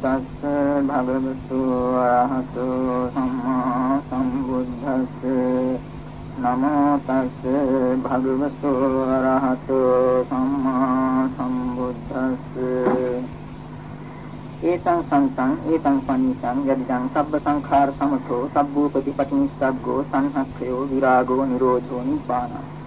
තස්ස භගවතු ආරහතෝ සම්මා සම්බුද්දස්ස නමෝ තස්ස භගවතු ආරහතෝ සම්මා සම්බුද්දස්ස ඒතං සංසං ඒතං පනිසං යදිදං සබ්බ සංඛාර සමතෝ සබ්බූපති පටිනිස්සග්ගෝ සංහක්ඛයෝ විරාගෝ නිරෝධෝ නිබ්බාන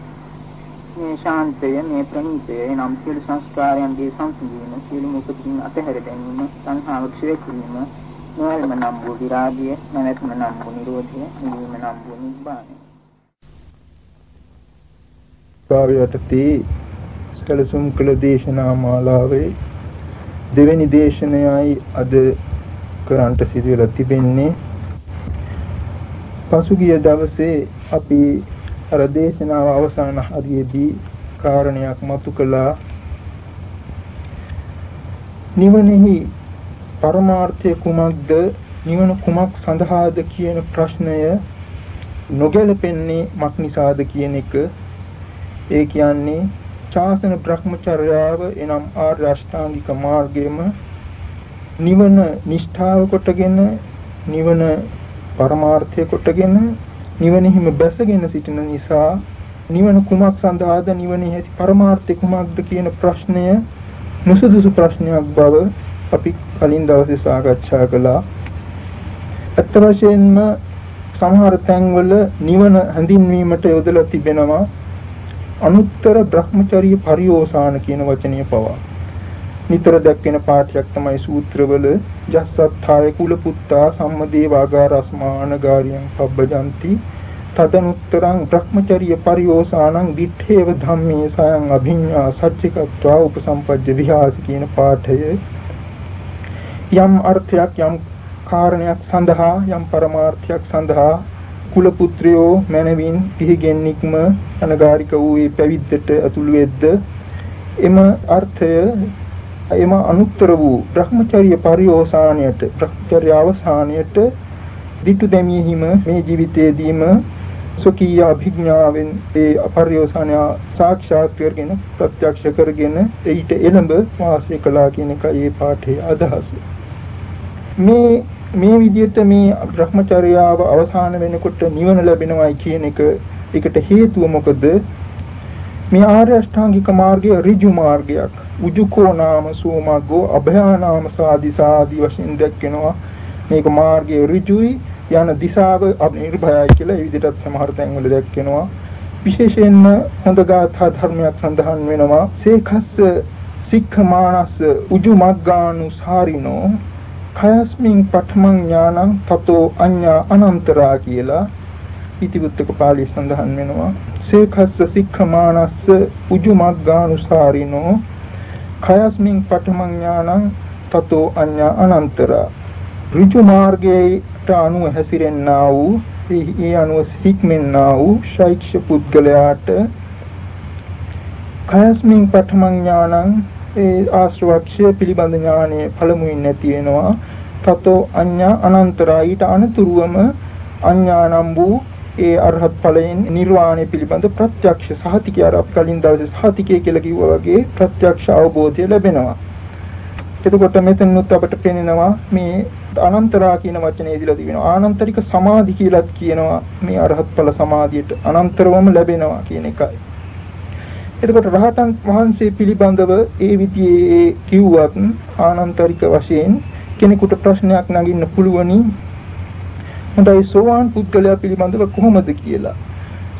මේ ශාන්තය මේ ප්‍රණීතය නම් සියලු සංස්කාරයන්ගේ සංසිඳීම සියලු උපතින් අතහැර දැමීම සංහාව ක්ෂය කිරීම නොයල්ම නම් වූ විරාගය නැවැත්ම නම් වූ නිරෝධය නිවීම නම් වූ නිබ්බානය. කාර්යයටදී සැලසුම් කළ දේශනා මාලාවේ දෙවෙනි දේශනයයි අද කරන්ට සිදු වෙලා තිබෙන්නේ. පසුගිය දවසේ අපි අර දේශනාව අවසාන හරියේදී කාරණයක් මතු කළා. නිවනෙහි පරමාර්ථය කුමක්ද? නිවන කුමක් සඳහාද කියන ප්‍රශ්නය නොගැලපෙන්නේ මක් නිසාද කියන එක. ඒ කියන්නේ ශාසන භ්‍රමචර්යාව එනම් ආර්ය අෂ්ටාංගික මාර්ගයේම නිවන නිෂ්ඨාව කොටගෙන නිවන පරමාර්ථය කොටගෙන නිවනෙහිම බැසගෙන සිටින නිසා නිවන කුමක් සඳහාද නිවනේ ඇති පරමාර්ථය කුමක්ද කියන ප්‍රශ්නය නුසුදුසු ප්‍රශ්නයක් බව අපි කලින් දවසේ සාකච්ඡා කළා. අත්ත වශයෙන්ම සමහර තැන්වල නිවන හැඳින්වීමට යොදලා තිබෙනවා අනුත්තර බ්‍රහ්මචර්ය පරිෝසాన කියන වචනය පවා නිතර දැක්වෙන පාඨයක් තමයි සූත්‍රවල ජස්සත්ථාය කුල පුත්තා සම්මදේවාගාරස්මාන ගාරියං පබ්බජಂತಿ තදනුත්තරං Brahmacharya පරියෝසානං දිත්තේව ධම්මේ සයන් අභිඤ්ඤා සච්චිකත්වා උපසම්පජ්ජ විහාස කියන පාඨය. යම් අර්ථයක් යම් කාරණයක් සඳහා යම් පරමාර්ථයක් සඳහා කුල පුත්‍රයෝ මැනවින් පිහිගෙන් නික්ම අනගාരിക වූ ඒ පැවිද්දට අතුළු වෙද්ද එම අර්ථය එම අනුත්තර වූ Brahmacharya පරිෝසාණයට Brahmacharya අවසානයට දිටු දැමීහිම මේ ජීවිතයේදීම සොකීය අභිඥාවෙන් ඒ අපරිෝසාණය සාක්ෂාත් කරගෙන ප්‍රත්‍යක්ෂ කරගෙන ඊට එළඹ වාසය කළා කියන එකයි මේ පාඨයේ අදහස. මේ මේ විදිහට මේ Brahmacharyaව අවසාන වෙනකොට නිවන ලැබෙනවයි කියන එක ඒකට හේතුව මොකද මේ ආර්ය අෂ්ටාංගික මාර්ගය ඍජු මාර්ගයක් උජුකෝ නාම සෝමග්ගෝ අභයානාම සාදි සාදි වශයෙන් දැක්වෙනවා මේක මාර්ගයේ ඍජුයි යන දිශාව නිර්භයයි කියලා ඒ විදිහටත් සමහර තැන්වල දැක්වෙනවා විශේෂයෙන්ම හොඳ ගාථා ධර්මයක් සඳහන් වෙනවා. සේඛස්ස සික්ඛමානස්ස උජු මග්ගානුසාරිනෝ කයස්මින් පඨමං ඥානං තතෝ අඤ්ඤා අනන්තරා කියලා ඉතිවුත්තක පාළි සඳහන් වෙනවා. සේඛස්ස සික්ඛමානස්ස උජුමග්ගානුසාරිනෝ කයස්මින් පඨමං ඥානං තතෝ අඤ්ඤා අනන්තරා. ඍජු මාර්ගයට අනුව හැසිරෙන්නා වූ ඒ අනුව හික්මෙන්නා වූ ශෛක්ෂ පුද්ගලයාට කයස්මින් පඨමං ඥානං ඒ ආශ්‍රවක්ෂය පිළිබඳ ඥානය පළමුවෙන් නැති වෙනවා. තතෝ අඤ්ඤා අනන්තරා. ඊට අනතුරුවම අඤ්ඤානම් වූ ඒ අරහත් ඵලයෙන් නිර්වාණය පිළිබඳ ප්‍රත්‍යක්ෂ සහතිකය අර අපි කලින් දවසේ සහතිකය කියලා කිව්වා වගේ ප්‍රත්‍යක්ෂ අවබෝධය ලැබෙනවා. එතකොට මෙතනොත් අපට පේනවා මේ අනන්තරා කියන වචනේ ඉදලා තිබෙනවා. ආනන්තරික සමාධි කියලාත් කියනවා මේ අරහත් ඵල සමාධියට අනන්තරවම ලැබෙනවා කියන එකයි. එතකොට රහතන් වහන්සේ පිළිබඳව ඒ විදිහේ කිව්වත් ආනන්තරික වශයෙන් කෙනෙකුට ප්‍රශ්නයක් නගින්න පුළුවනි. හොඳයි සෝවාන් පුද්ගලයා පිළිබඳව කොහොමද කියලා.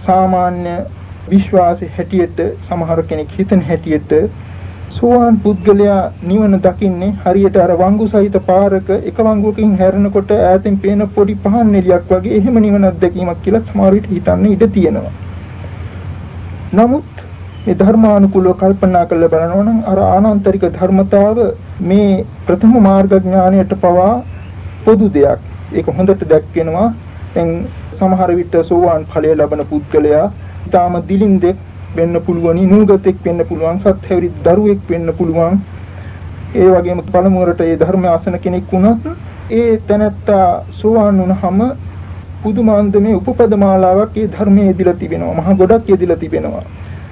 සාමාන්‍ය විශ්වාසයේ හැටියට සමහර කෙනෙක් හිතන හැටියට සෝවාන් පුද්ගලයා නිවන දකින්නේ හරියට අර වංගු සහිත පාරක එක වංගුවකින් හැරෙනකොට ඈතින් පේන පොඩි පහන් නිලියක් වගේ එහෙම නිවනක් දැකීමක් කියලා සමහර විට හිතන්න ඉඩ තියෙනවා. නමුත් මේ ධර්මානුකූලව කල්පනා කරලා බලනවා නම් අර ආනන්තරික ධර්මතාව මේ ප්‍රථම මාර්ග ඥානයට පවා පොදු දෙයක්. ඒක හොඳට දැක්වෙනවා. දැන් සමහර විට සෝවාන් ඵලය ලබන පුද්ගලයා ඊටාම දිලින්දෙක් වෙන්න පුළුවන්, නූගතෙක් වෙන්න පුළුවන්, සත්‍යවරි දරුවෙක් වෙන්න පුළුවන්. ඒ වගේම පළමුවරට ඒ ධර්ම ආසන කෙනෙක් වුණත් ඒ තැනැත්තා සෝවාන් වුණාම පුදුමාන්දමේ උපපද මාලාවක් ඒ ධර්මයේ යෙදিলা තිබෙනවා. මහා ගොඩක් යෙදিলা තිබෙනවා.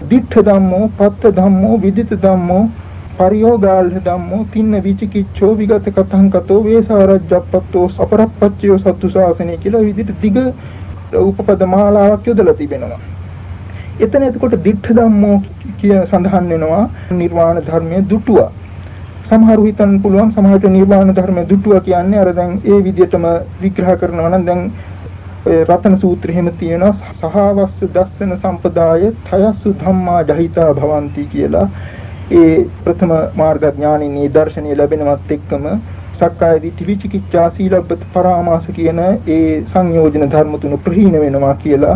දිඨ ධම්මෝ, පත්ත ධම්මෝ, විදිත ධම්මෝ, පරියෝගාල්හ ධම්මෝ, තින්න විචිකිච්ඡෝ, විගත කතං කතෝ, වේසාරජ්ජප්පත්තෝ, අපරප්පච්චයෝ සත්තු ශාසනය කියලා විදිහට දිග උපපද මාලාවක් යොදලා තිබෙනවා. එතන එතකොට දිඨ ධම්මෝ කිය සඳහන් වෙනවා නිර්වාණ ධර්මයේ දුටුවා. සමහරු හිතන්න පුළුවන් සමහරට නිර්වාණ ධර්මයේ දුටුවා කියන්නේ අර දැන් ඒ විදිහටම විග්‍රහ කරනවා නම් දැන් ඔය රතන සූත්‍රය එහෙම තියෙනවා සහවස්ස දස්සන සම්පදාය තයසු ධම්මා ජහිතා භවಂತಿ කියලා ඒ ප්‍රථම මාර්ග ඥානිනී දර්ශනීය ලැබෙනවත් එක්කම සක්කාය දිට්ඨි විචිකිච්ඡා සීලබ්බත පරාමාස කියන ඒ සංයෝජන ධර්ම තුන ප්‍රහීන වෙනවා කියලා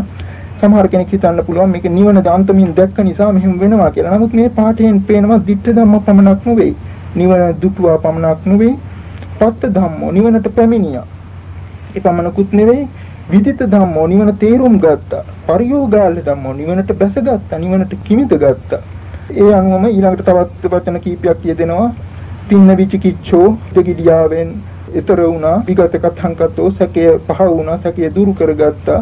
සමහර කෙනෙක් හිතන්න පුළුවන් මේක නිවන දාන්තමින් දැක්ක නිසා මෙහෙම වෙනවා කියලා. නමුත් මේ පාඨයෙන් පේනවා දිට්ඨ ධම්ම පමණක් නෙවෙයි. නිවන දුටුවා පමණක් නෙවෙයි. පත්ත ධම්මෝ නිවනට පැමිණියා. ඒ පමණකුත් නෙවෙයි විදිත ධම්මෝ නිවන තේරුම් ගත්තා. පරියෝගාල ධම්මෝ නිවනට බැසගත්තා. නිවනට කිමිත ගත්තා. ඒ අනුවම ඊළඟට තවත් වචන කීපයක් කියදෙනවා. තින්න විචිකිච්ඡෝ දෙගිඩියාවෙන් ඊතර වුණා. විගත කතංකතෝ සැකය පහ වුණා. සැකය දුරු කරගත්තා.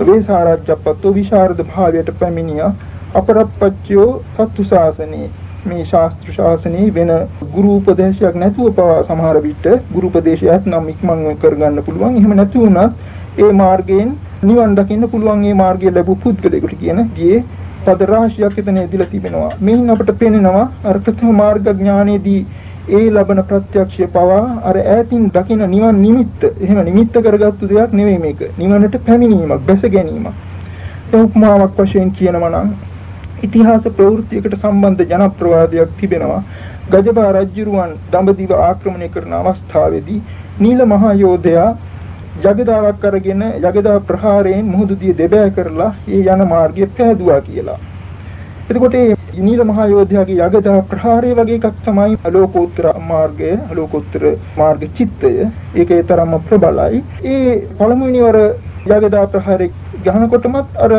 වේසාරජ්ජප්පතෝ විශාරද භාවයට පැමිණියා. අපරප්පච්චයෝ සත්තු ශාසනේ මේ ශාස්ත්‍ර ශාසනයේ වෙන ගුරු උපදේශයක් නැතුව පවා සමහර විට ගුරු උපදේශයක් නම් ඉක්මන් කරගන්න පුළුවන්. එහෙම නැති වුණත් ඒ මාර්ගයෙන් නිවන් දකින්න පුළුවන් ඒ මාර්ගය ලැබු පුද්ගලයෙකුට කියන ගියේ පද රාශියක් එතන ඉදලා තිබෙනවා. මේන් අපට පේනවා අර ප්‍රථම මාර්ග ඥානයේදී ඒ ලබන ප්‍රත්‍යක්ෂය පවා අර ඈතින් දකින නිවන් නිමිත්ත එහෙම නිමිත්ත කරගත්තු දෙයක් නෙවෙයි මේක. නිවනට පැමිණීමක්, බැස ගැනීමක්. උපමාවක් වශයෙන් කියනවා නම් ඉතිහාස ප්‍රවෘත්තියකට සම්බන්ධ ජනප්‍රවාදයක් තිබෙනවා. ගජබා රජුරුවන් දඹදිව ආක්‍රමණය කරන අවස්ථාවේදී නීල මහා යෝධයා යගදාවක් අරගෙන යගදා ප්‍රහාරයෙන් මුහුදු දිය දෙබෑ කරලා ඒ යන මාර්ගය පෑදුවා කියලා. එතකොට මේ නීල මහා යෝධයාගේ යගදා ප්‍රහාරය වගේ එකක් තමයි ලෝකෝත්තර මාර්ගය, ලෝකෝත්තර මාර්ග චිත්තය. ඒකේ තරම්ම ප්‍රබලයි. ඒ පළමුවෙනි වර යගදා ප්‍රහාරය ගහනකොටමත් අර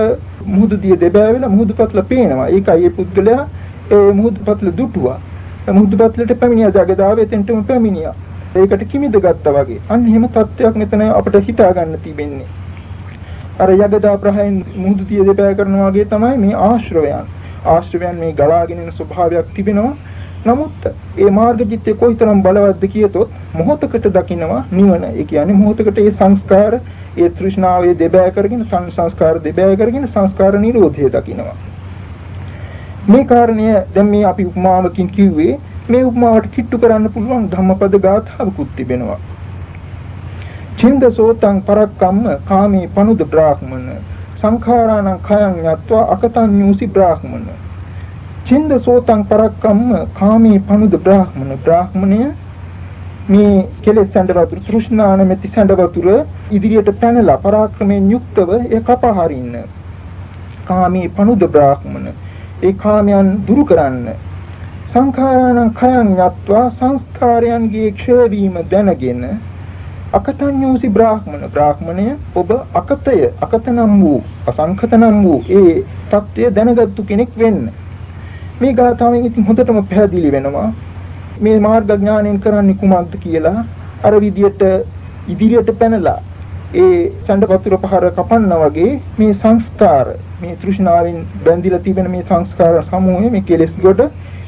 මුහුදු දිය දෙබෑ වෙලා මුහුදු පත්ල පේනවා. ඒකයි ඒ පුද්ගලයා ඒ මුහුදු පත්ල දුටුවා. මුහුදු පත්ලට පැමිණියා යගදාව එතෙන්ටම පැමිණියා. ඒකට කිමිද ගත්තා වගේ. අන්න එහෙම තත්ත්වයක් මෙතන අපිට හිතා ගන්න තිබෙන්නේ. අර යගදා ප්‍රහයන් මුහුදු තිය දෙපෑ කරනවා වගේ තමයි මේ ආශ්‍රවයන්. ආශ්‍රවයන් මේ ගලාගෙන යන ස්වභාවයක් තිබෙනවා. නමුත් ඒ මාර්ගජිත්තේ කොයිතරම් බලවත්ද කියතොත් මොහොතකට දකින්නවා නිවන. ඒ කියන්නේ මොහොතකට ඒ සංස්කාර, ඒ තෘෂ්ණාවේ දෙබෑ කරගෙන සංස්කාර දෙබෑ කරගෙන සංස්කාර නිරෝධය දකින්නවා. මේ කාරණය දැන් මේ අපි උපමාවකින් කිව්වේ මේ උපමාවට කිට්ටු කරන්න පුළුවන් ධම්මපද ගාථාවකුත් තිබෙනවා. චින්ද සෝතං පරක්කම්ම කාමේ පනුද බ්‍රාහ්මන සංඛාරාණං khයං යත්වා අකතං ඤූසි බ්‍රාහ්මන චින්ද සෝතං පරක්කම්ම කාමේ පනුද බ්‍රාහ්මන බ්‍රාහ්මණය මේ කෙලෙස් සැඬ වතුර තෘෂ්ණා නැමැති සැඬ වතුර ඉදිරියට පැනලා පරාක්‍රමයෙන් යුක්තව ඒ කපා හරින්න කාමේ පනුද බ්‍රාහ්මන ඒ කාමයන් දුරු කරන්න. සංඛාරාණං khයං යත්වා සංස්කාරයන්ගේ ක්ෂය වීම දැනගෙන අකතඤ්ඤෝසි බ්‍රාහ්මණ බ්‍රාහ්මණය ඔබ අකතය අකතනම් වූ අසංඛතනම් වූ ඒ தත්ත්වය දැනගත්තු කෙනෙක් වෙන්න. මේ ගාථාවෙන් ඉතින් හොඳටම පැහැදිලි වෙනවා. මේ මාර්ග ඥාණයෙන් කරන්නේ කුමක්ද කියලා අර විදියට ඉදිරියට පැනලා ඒ සඳ වතුර පහර කපන්නා වගේ මේ සංස්කාර මේ තෘෂ්ණාවෙන් බැඳිලා තිබෙන මේ සංස්කාර සමූහය මේ කෙලෙස් ගොඩ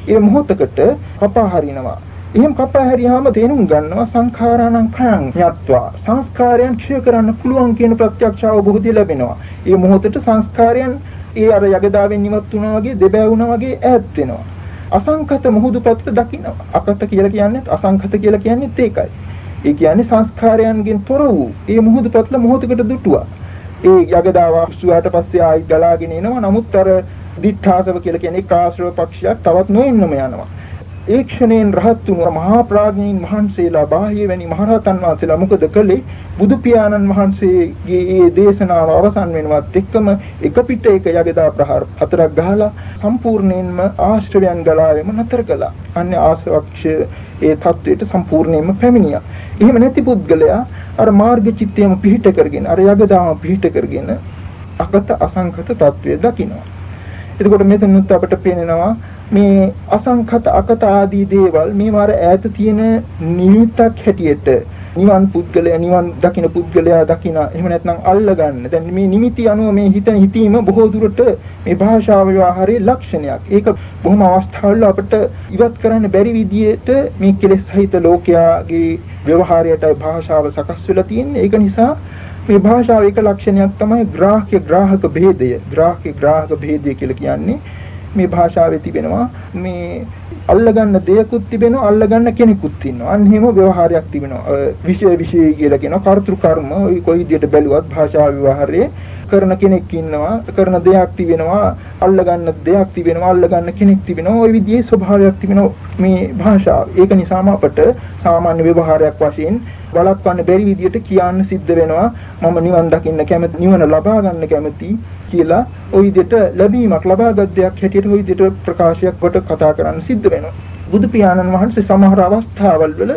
ඒ මොහොතකට කපා හරිනවා. එහෙම කපා හැරියාම තේරුම් ගන්නවා සංඛාරාණං khයං යත්වා සංස්කාරයන් ක්ෂය කරන්න පුළුවන් කියන ප්‍රත්‍යක්ෂ අවබෝධය ලැබෙනවා. ඒ මොහොතට සංස්කාරයන් ඒ අර යගදාවෙන් ඉවත් වුණා වගේ දෙබෑ වුණා වගේ ඈත් වෙනවා. අසංකත මුහුදු පැත්ත දකිනවා. අකත කියලා කියන්නේ අසංකත කියලා කියන්නේත් ඒකයි. ඒ කියන්නේ සංස්කාරයන්ගෙන් තොර වූ ඒ මුහුදු පැත්ත මොහොතකට දුටුවා. ඒ යගදාව සුවාට පස්සේ ආයි ගලාගෙන එනවා. නමුත් අර දිඨාසව කියලා කියන්නේ එක් ආශ්‍රව පක්ෂයක් තවත් නොඉන්නම යනවා. ඒ ක්ෂණයෙන් රහත් වුණු මහා ප්‍රඥයින් වහන්සේලා බාහ්‍ය වැනි මහරහතන් වහන්සේලා මොකද කළේ? බුදු පියාණන් වහන්සේගේ මේ දේශනාව අවසන් වෙනවත් එක්කම එක පිට එක යගදා ප්‍රහාර හතරක් ගහලා සම්පූර්ණයෙන්ම ආශ්‍රවයන් ගලාවෙම නතර කළා. අන්නේ ආශ්‍රවක්ෂ ඒ தത്വයට සම්පූර්ණයෙන්ම පැමිණියා. එහෙම නැති පුද්ගලයා අර මාර්ග චිත්තයම පිහිට කරගෙන අර යගදාම පිහිට කරගෙන අකත අසංකත தത്വය දකිනවා. එතකොට මෙතනත් අපට පේනවා මේ අසංකත අකත ආදී දේවල් මේවාර ඈත තියෙන නිමිත්තක් හැටියට නිවන් පුද්ගලයා නිවන් දකින්න පුද්ගලයා දකින්න එහෙම නැත්නම් අල්ලගන්න. දැන් මේ නිමිති අනුව මේ හිතන හිතීම බොහෝ දුරට මේ භාෂාව ව්‍යවහාරයේ ලක්ෂණයක්. ඒක බොහොම අවස්ථාවල අපිට ඉවත් කරන්න බැරි විදියට මේ කෙලෙස් සහිත ලෝකයාගේ ව්‍යවහාරයටයි භාෂාව සකස් වෙලා තියෙන්නේ. ඒක නිසා මේ භාෂාවේ එක ලක්ෂණයක් තමයි ග්‍රාහක ග්‍රාහක ભેදය. ග්‍රාහක ග්‍රාහක ભેදය කියලා කියන්නේ මේ භාෂාවේ තිබෙනවා මේ අල්ලගන්න දෙයක්ත් තිබෙනවා අල්ලගන්න කෙනෙකුත් ඉන්නවා. අන්න එහෙම ව්‍යවහාරයක් තිබෙනවා. විශේෂ විශේෂ කියලා කියනවා. කර්තෘ කර්ම කොයි විදියට බැලුවත් භාෂා ව්‍යවහාරයේ කරන කෙනෙක් ඉන්නවා. කරන දෙයක් තිබෙනවා. අල්ලගන්න දෙයක් තිබෙනවා. අල්ලගන්න කෙනෙක් තිබෙනවා. ওই විදිහේ ස්වභාවයක් තිබෙනවා මේ භාෂාව. ඒක නිසාම අපට සාමාන්‍ය ව්‍යවහාරයක් වශයෙන් වළක්වන්න බැරි විදියට කියන්න සිද්ධ වෙනවා මම නිවන් දකින්න කැමති නිවන ලබා ගන්න කැමති කියලා ওই විදියට ලැබීමක් ලබාගත් දෙයක් හැටියට ওই විදියට ප්‍රකාශයක් කොට කතා කරන්න සිද්ධ වෙනවා බුදු පියාණන් වහන්සේ සමහර අවස්ථාවල් වල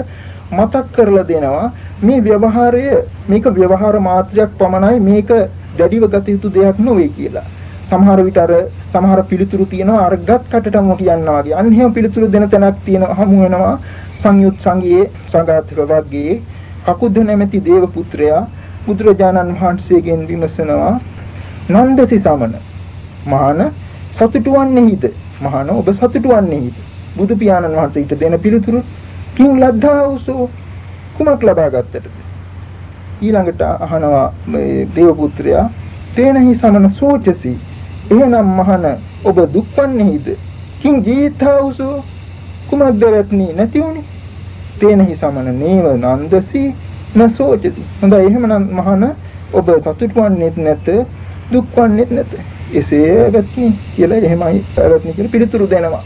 මතක් කරලා දෙනවා මේ ව්‍යවහාරය මේක ව්‍යවහාර මාත්‍රයක් පමණයි මේක දැඩිව ගත යුතු දෙයක් නොවේ කියලා. සමහර විට අර සමහර පිළිතුරු තියෙනවා අර ගත් කටටම කියනවා වගේ. අන්න එහෙම පිළිතුරු දෙන තැනක් තියෙන හමු වෙනවා සංයුත් සංගයේ සංඝාතික වර්ගයේ කකුද්ද නැමැති දේව පුත්‍රයා බුදුරජාණන් වහන්සේගෙන් විමසනවා නන්දසි සමන මහාන සතුටු වන්නේහිද මහාන ඔබ සතුටු වන්නේහිද බුදු පියාණන් වහන්සේ ඊට දෙන පිළිතුරු කිං ලද්ධාවසෝ කුමක් ලබා ගත්තටද? ඊළඟට අහනවා මේ දේව පුත්‍රයා තේනහි සමන සෝචසි. එහෙනම් මහාන ඔබ දුක් වන්නේහිද කිං ජීතාවසෝ කුමක්ද වැටනි නැති වුනේ තේනහි සමන නේව නන්දසි නසෝචති හොඳයි එහෙමනම් මහාන ඔබ සතුටු වන්නේත් නැත දුක් වන්නේත් නැත. එසේ වැත්නි කියලා එහෙමයි වැත්නි කියලා පිළිතුරු දෙනවා.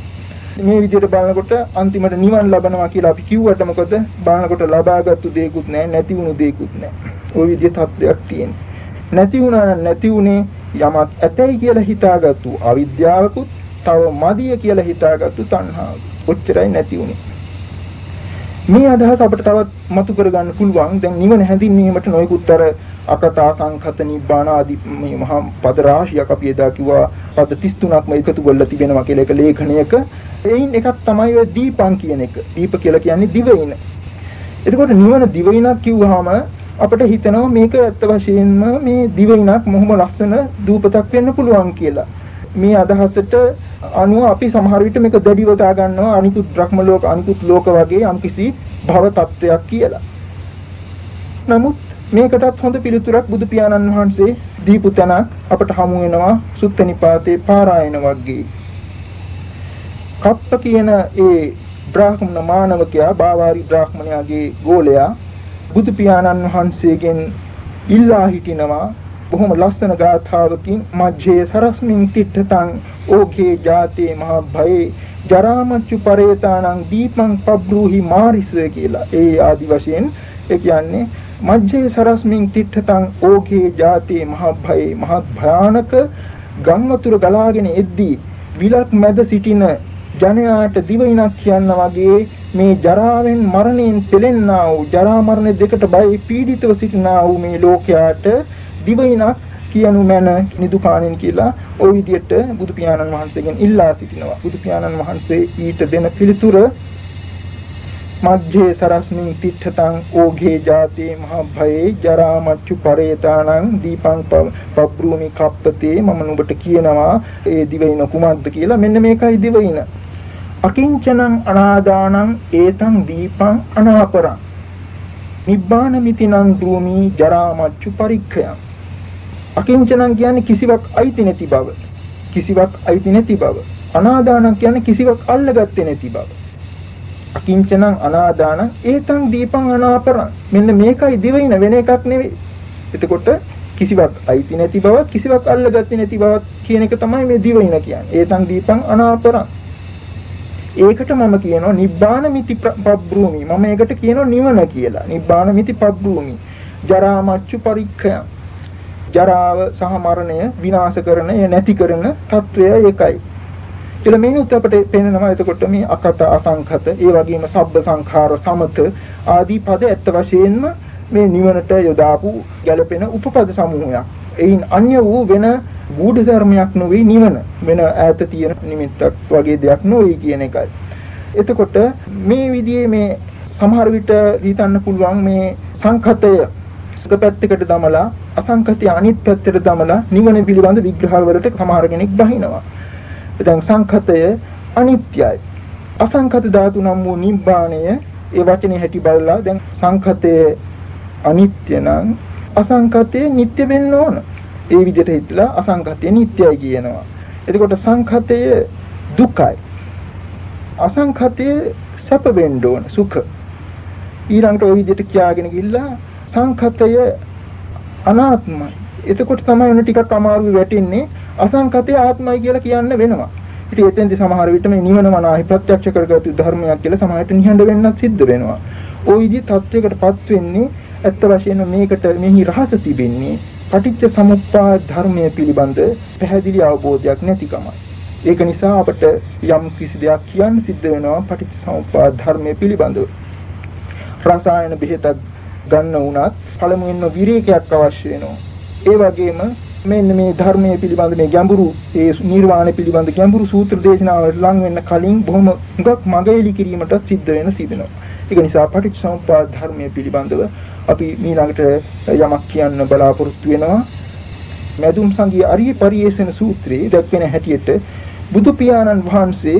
මේ විදිහට බලනකොට අන්තිමට නිවන් ලබනවා කියලා අපි කිව්වට මොකද බලනකොට ලබාගත්තු දේකුත් නැහැ නැති වුණු දේකුත් නැහැ ওই විදිහේ තත්ත්වයක් තියෙනවා නැති වුණා නම් නැති වුණේ යමක් ඇතයි කියලා හිතාගත්තු අවිද්‍යාවකුත් තව මදිය කියලා හිතාගත්තු තණ්හාව. ඔච්චරයි නැති වුණේ. මේ අදහස අපිට තවත් මතු කරගන්න පුළුවන්. දැන් නිවන හැඳින්වීමට නොයෙකුත් අර අකතා සංඛත නිබ්බාන ආදී මේ මහා පද රාශියක් අපි එදා කිව්වා පද 33ක්ම එකතු කරලා තිබෙනවා කියලා එක ලේඛනයක. එයින් එකක් තමයි ඔය දීපං කියන එක. දීප කියලා කියන්නේ දිවයින. එතකොට නිවන දිවයිනක් කිව්වහම අපිට හිතෙනවා මේක ඇත්ත වශයෙන්ම මේ දිවයිනක් මොහොම ලස්සන දූපතක් වෙන්න පුළුවන් කියලා. මේ අදහසට අනුව අපි සමහර විට මේක දැඩිව ගා ගන්නවා අනිකුත් බ්‍රහ්ම ලෝක අනිකුත් ලෝක වගේ යම්කිසි භව තත්වයක් කියලා. නමුත් මේකටත් හොඳ පිළිතුරක් බුදු පියාණන් වහන්සේ දීපු තැන අපට හමු වෙනවා සුත්ත නිපාතේ පාරායන වර්ගයේ. කප්ප කියන ඒ බ්‍රාහ්මණ මානවකයා බාවාරි බ්‍රාහ්මණයාගේ ගෝලයා බුදු පියාණන් වහන්සේගෙන් ඉල්ලා හිටිනවා බොහොම ලස්සන ගාථාවකින් මජ්ජේ සරස්මින් තිට්ඨතං ඕකේ ජාතේ මහ භයේ ජරාමච්චු පරේතානං දීපං පබ්බ්‍රූහි මාරිස කියලා ඒ ආදි වශයෙන් ඒ කියන්නේ මජ්ජේ සරස්මින් තිට්ඨතං ඕකේ ජාතේ මහ භයේ මහත් භයානක ගම් වතුර ගලාගෙන එද්දී විලක් මැද සිටින ජනයාට දිවිනක් කියන්න වගේ මේ ජරාවෙන් මරණයෙන් පෙළෙන්නා වූ ජරා මරණ දෙකට බයි පීඩිතව සිටිනා වූ මේ ලෝකයාට දිවයිනක් කියනු මැන නිදුකාණෙන් කියලා ওই විදිහට බුදු පියාණන් වහන්සේගෙන් ඉල්ලා සිටිනවා. බුදු පියාණන් වහන්සේ ඊට දෙන පිළිතුර මජ්ජේ සරස්මින් තිට්ඨතං ඕඝේ ජාතේ මහභයේ ජරා මච්චු පරේතානං දීපං පබ්‍රූමි කප්පතේ මම නුඹට කියනවා ඒ දිවයින කුමක්ද කියලා මෙන්න මේකයි දිවයින අකිංචනං අනාදානං ඒතං දීපං අනාපරං නිබ්බාන මිතිනං දූමි ජරා මච්චු පරික්ඛයං අකිංචනං කියන්නේ කිසිවක් අයිති නැති බව. කිසිවක් අයිති නැති බව. අනාදානං කියන්නේ කිසිවක් අල්ලගත්තේ නැති බව. අකිංචනං අනාදානං ඒතං දීපං අනාපරං. මෙන්න මේකයි දිවින වෙන එකක් නෙවෙයි. එතකොට කිසිවක් අයිති නැති බව කිසිවක් අල්ලගත්තේ නැති බව කියන එක තමයි මේ දිවින කියන්නේ. ඒතං දීපං අනාපරං. ඒකට මම කියනවා නිබ්බාන මිති පබ්‍රූමි. මම ඒකට කියනවා නිවන කියලා. නිබ්බාන මිති පබ්‍රූමි. ජරා මච්චු පරික්ඛය. ජරාව සහ මරණය විනාශ කරන, නැති කරන తත්වය ඒකයි. කියලා මේනුත් අපිට පේනවා එතකොට මේ අකත අසංඛත ඒ වගේම සබ්බ සංඛාර සමත ආදී පද ඇත්ත වශයෙන්ම මේ නිවනට යොදාපු ගැළපෙන උපපද සමූහයක්. එයින් අන්‍ය වූ වෙන ගුඪ ධර්මයක් නොවේ නිවන. වෙන ඈත තියෙන නිමිත්තක් වගේ දෙයක් නොවේ කියන එකයි. එතකොට මේ විදිහේ මේ සමහර විට හිතන්න පුළුවන් මේ සංඛතය එක පැත්තකට දමලා අසංකතිය අනිත් පැත්තට දමලා නිවන පිළිබඳ විග්‍රහ වලට සමහර කෙනෙක් බහිනවා. දැන් සංකතය අනිත්‍යයි. අසංකත ධාතු නම් වූ නිබ්බාණය ඒ වචනේ හැටි බලලා දැන් සංකතය අනිත්‍ය නම් අසංකතය නිට්ටය වෙන්න ඕන. ඒ විදිහට හිතලා අසංකතය නිට්ටයයි කියනවා. එතකොට සංකතය දුකයි. අසංකතය සැප වෙන්න ඕන සුඛ. ඊළඟට ওই විදිහට කියාගෙන ගිහිල්ලා සංකතය අනාත්මයි. එතකොට තමයි උන ටිකක් අමාරුයි වැටෙන්නේ අසංකතය ආත්මයි කියලා කියන්න වෙනවා. ඉතින් එතෙන්දී සමහර විට මේ නිවන මනාහි ප්‍රත්‍යක්ෂ කරගත්තු ධර්මයක් කියලා සමහරට නිහඬ වෙන්නත් සිද්ධ වෙනවා. ওই විදිහ තත්වයකටපත් වෙන්නේ ඇත්ත වශයෙන්ම මේකට මෙහි රහස තිබෙන්නේ පටිච්ච සමුප්පාද ධර්මයේ පිළිබඳ පැහැදිලි අවබෝධයක් නැතිකමයි. ඒක නිසා අපට යම් කිසි දෙයක් කියන්න සිද්ධ වෙනවා පටිච්ච සමුප්පාද ධර්මයේ පිළිබඳව. රසායන බෙහෙතක් ගන්න වුණත් පළමුවෙන්ම විරේකයක් අවශ්‍ය වෙනවා. ඒ වගේම මෙන්න මේ ධර්මයේ පිළිබඳ මේ ගැඹුරු ඒ නිර්වාණය පිළිබඳ ගැඹුරු සූත්‍ර දේශනාවලට ලං වෙන්න කලින් බොහොම හුඟක් මගේලි කිරීමට සිද්ධ වෙන සිදෙනවා. ඒක නිසා පටිච්චසමුප්පාද ධර්මයේ පිළිබඳව අපි ඊළඟට යමක් කියන්න බලාපොරොත්තු වෙනවා. මැදුම් සංගී අරිය පරියේෂණ සූත්‍රයේ දැක්වෙන හැටියට බුදු පියාණන් වහන්සේ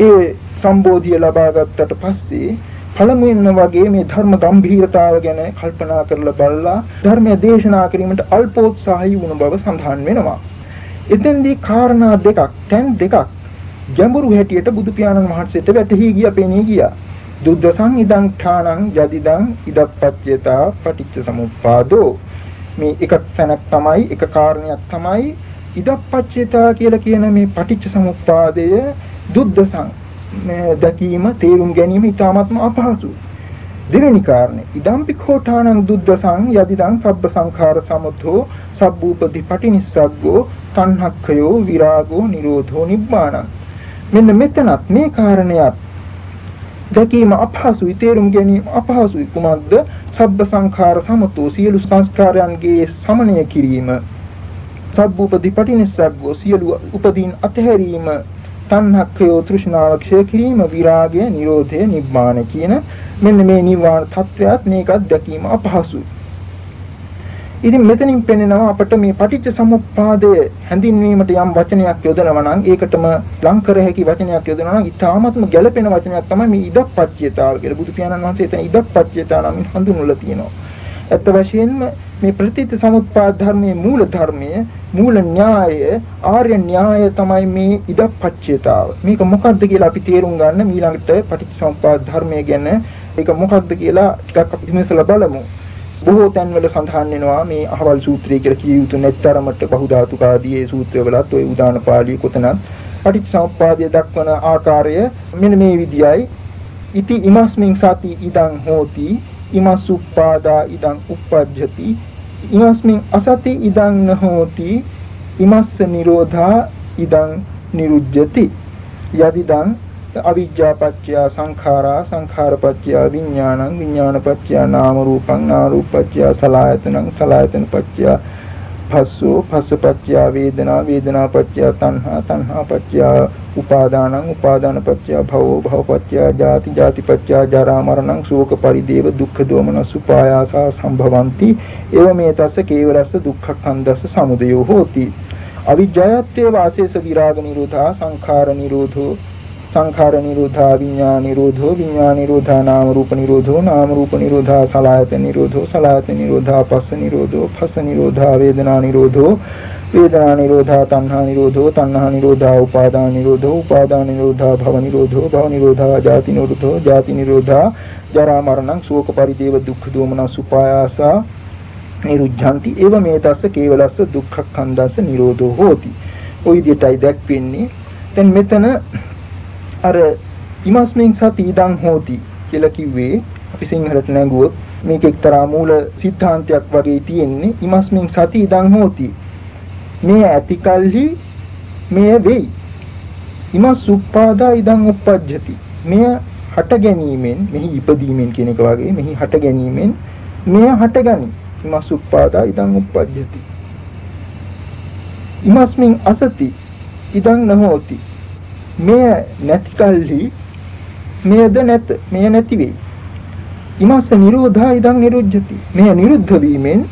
ඒ සම්බෝධිය ලබා ගත්තට පස්සේ පළමුවෙන්ම වගේ මේ ධර්ම ගැඹීරතාව ගැන කල්පනා කරලා බලලා ධර්මය දේශනා කිරීමට අල්පෝත්සාහී වුණ බව සඳහන් වෙනවා. එතෙන්දී කාරණා දෙකක්, තැන් දෙකක් ගැඹුරු හැටියට බුදු පියාණන් වහන්සේට වැටහි ගියා පෙනී ගියා. දුද්දසං ඉදං ඨානං යදිදං ඉදප්පච්චයතා පටිච්ච සමුප්පාදෝ මේ එක තැනක් තමයි එක කාරණයක් තමයි ඉදප්පච්චයතා කියලා කියන මේ පටිච්ච සමුප්පාදය දුද්දසං දැකීම තේරුම් ගැනීම ඉතාමත්ම අපහසුයි. දෙවෙනි කාරණේ ඉදම්පි කෝඨානං දුද්දසං යදිදං සබ්බ සංඛාර සමුද්ධෝ සබ්බූපති පටිනිස්සග්ගෝ තණ්හක්ඛයෝ විරාගෝ නිරෝධෝ නිබ්බාණං. මෙන්න මෙතනත් මේ කාරණයක් දැකීම අපහසුයි තේරුම් ගැනීම අපහසුයි. කුමක්ද? සබ්බ සංඛාර සමතෝ සියලු සංස්කාරයන්ගේ සමනය කිරීම. සබ්බූපති පටිනිස්සග්ගෝ සියලු උපදීන් අතහැරීම. තණ්හක්ඛයෝ තෘෂ්ණාව ක්ෂය කිරීම විරාගය නිරෝධය නිබ්බාන කියන මෙන්න මේ නිවන තත්වයක් මේකත් දැකීම අපහසුයි. ඉතින් මෙතනින් පෙනෙනවා අපිට මේ පටිච්ච සමුප්පාදය හැඳින්වීමට යම් වචනයක් යොදනවා නම් ඒකටම ලං කර හැකි වචනයක් යොදනවා නම් ඊටාත්ම ගැළපෙන වචනයක් තමයි මේ ඉදප්පච්චයතාව කියලා. බුදු පියාණන් වහන්සේ එතන ඉදප්පච්චයතාව නම් හඳුන්වලා තියෙනවා. ඇත්ත වශයෙන්ම මේ ප්‍රතිත්‍ය සමුප්පාද ධර්මයේ මූල ධර්මයේ මූල න්‍යාය ආර්ය න්‍යාය තමයි මේ ඉදප්පච්චයතාව. මේක මොකක්ද කියලා අපි තේරුම් ගන්න ඊළඟට පටිච්චසමුප්පාද ධර්මය ගැන ඒක මොකක්ද කියලා ටිකක් අපි විමසලා බලමු. බොහෝ තැන්වල සඳහන් වෙනවා මේ අහවල් සූත්‍රය කියලා කිය යුතු නැත්තරමට බහුධාතුක ආදී ඒ සූත්‍රවලත් ওই උදාන පාළිය කොතනත් පටිච්චසමුප්පාදය දක්වන ආකාරය මෙන්න මේ විදියයි. ඉති ඉමස්මින් සති ඉදං හෝති ඉමස්සුප්පාදා ඉදං uppajjati ඉමස්මින් අසති ඉදං නහෝති. ඉමස්ස නිරෝධා ඉදං නිරුජ්ජති. යදිදං අවිජ්ජාපච්චය සංඛාරා සංඛාරපච්චය විඥානං විඥානපච්චය නාම රූපං නාම රූපච්චය සලආයතනං සලආයතනපච්චය පස්සෝ පස්සපච්චය වේදනා වේදනාපච්චය තණ්හා තණ්හාපච්චය උපාදානං උපාදානපච්චය භවෝ භවපච්චය ජාති ජාතිපච්චය ජරා මරණං ශෝක පරිදේව දුක්ඛ දෝමනස් උපායාසා සම්භවಂತಿ. එව මේ තස්ස කේවලස්ස දුක්ඛඛන්දස්ස සමුදයෝ හෝති. අවිජ්ජායත්තේ වාසේස විරාග නිරෝධා සංඛාර නිරෝධෝ සංඛාර නිරෝධා විඥා නිරෝධෝ විඥා නිරෝධා නාම රූප නිරෝධෝ නාම රූප නිරෝධා සලආයත නිරෝධෝ සලආයත නිරෝධා පස්ස නිරෝධෝ පස්ස නිරෝධා වේදනා නිරෝධෝ වේදනා නිරෝධා තණ්හා නිරෝධෝ තණ්හා නිරෝධා උපාදාන නිරෝධෝ උපාදාන නිරෝධා භව නිරෝධෝ භව නිරෝධා ජාති නිරෝධෝ ජාති නිරෝධා ජරා මරණං ශෝක පරිදේව දුක්ඛ දෝමන සුපායාසා නිරුද්ධಂತಿ එව මේ තස්ස කේවලස්ස දුක්ඛ කන්දස්ස නිරෝධෝ හෝති. ඔය විදිහටයි දැක්වෙන්නේ. දැන් මෙතන අර ඉමස්මෙන් සති ඉදං හෝති කියලා කිව්වේ අපි සිංහලට නැඟුවොත් මේක එක්තරා මූල સિદ્ધාන්තයක් වගේ තියෙන්නේ ඉමස්මින් සති ඉදං හෝති. මේ ඇතිකල්හි මෙය වෙයි. ඉමස් උප්පාදා ඉදං උප්පජ්ජති. මෙය හට ගැනීමෙන් මෙහි ඉපදීමෙන් කියන එක වගේ මෙහි හට ගැනීමෙන් මෙය හටගනි ඉමස් උප්පාදා ඉදං උප්පජ්ජති. ඉමස්මින් අසති ඉදං නහෝති. මෙය නැති කල්හි මෙයද නැත මෙය නැති වෙයි. ඉමස්ස නිරෝධා ඉදං නිරුද්ධති. මෙය නිරුද්ධ වීමෙන්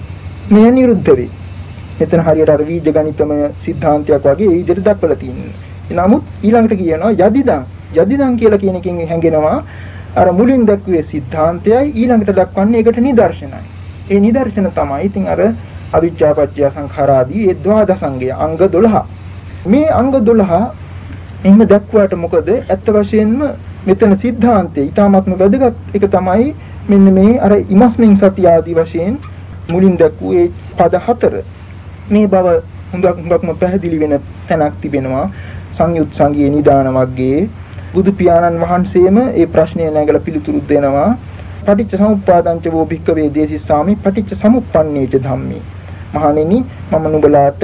මෙය නිරුද්ධ වෙයි. මෙතන හරියට අර වීජ ගණිතමය સિદ્ધාන්තයක් වගේ ඒ විදිහට දක්වලා තියෙනවා. නමුත් ඊළඟට කියනවා යදිදං. යදිදං කියලා කියන එකෙන් හැඟෙනවා අර මුලින් දක්වේ સિદ્ધාන්තයයි ඊළඟට දක්වන්නේ ඒකට නිදර්ශනයි. ඒ නිදර්ශන තමයි ඉතින් අර අවිජ්ජාපච්චය සංඛාරාදී ඒ ද්වාදසංගය අංග 12 මේ අංග 12 එහෙම දක්වාට මොකද? ඇත්ත වශයෙන්ම මෙතන સિદ્ધාන්තයේ ඊටාත්ම වැදගත් එක තමයි මෙන්න මේ අර ඉමස්මින් සති ආදී වශයෙන් මුලින් දක්වූ ඒ පද හතර. මේ බව හුඟක් හුඟක්ම පැහැදිලි වෙන තැනක් තිබෙනවා. සංයුත් සංගයේ නිදාන වර්ගයේ බුදු පියාණන් වහන්සේම ඒ ප්‍රශ්නය නැගලා පිළිතුරු දෙනවා. පටිච්ච සමුප්පාදංච වෝ භික්කවේ දේසිස්සාමි පටිච්ච සමුප්පන්නේච ධම්මේ. මහණෙනි මම නුඹලාට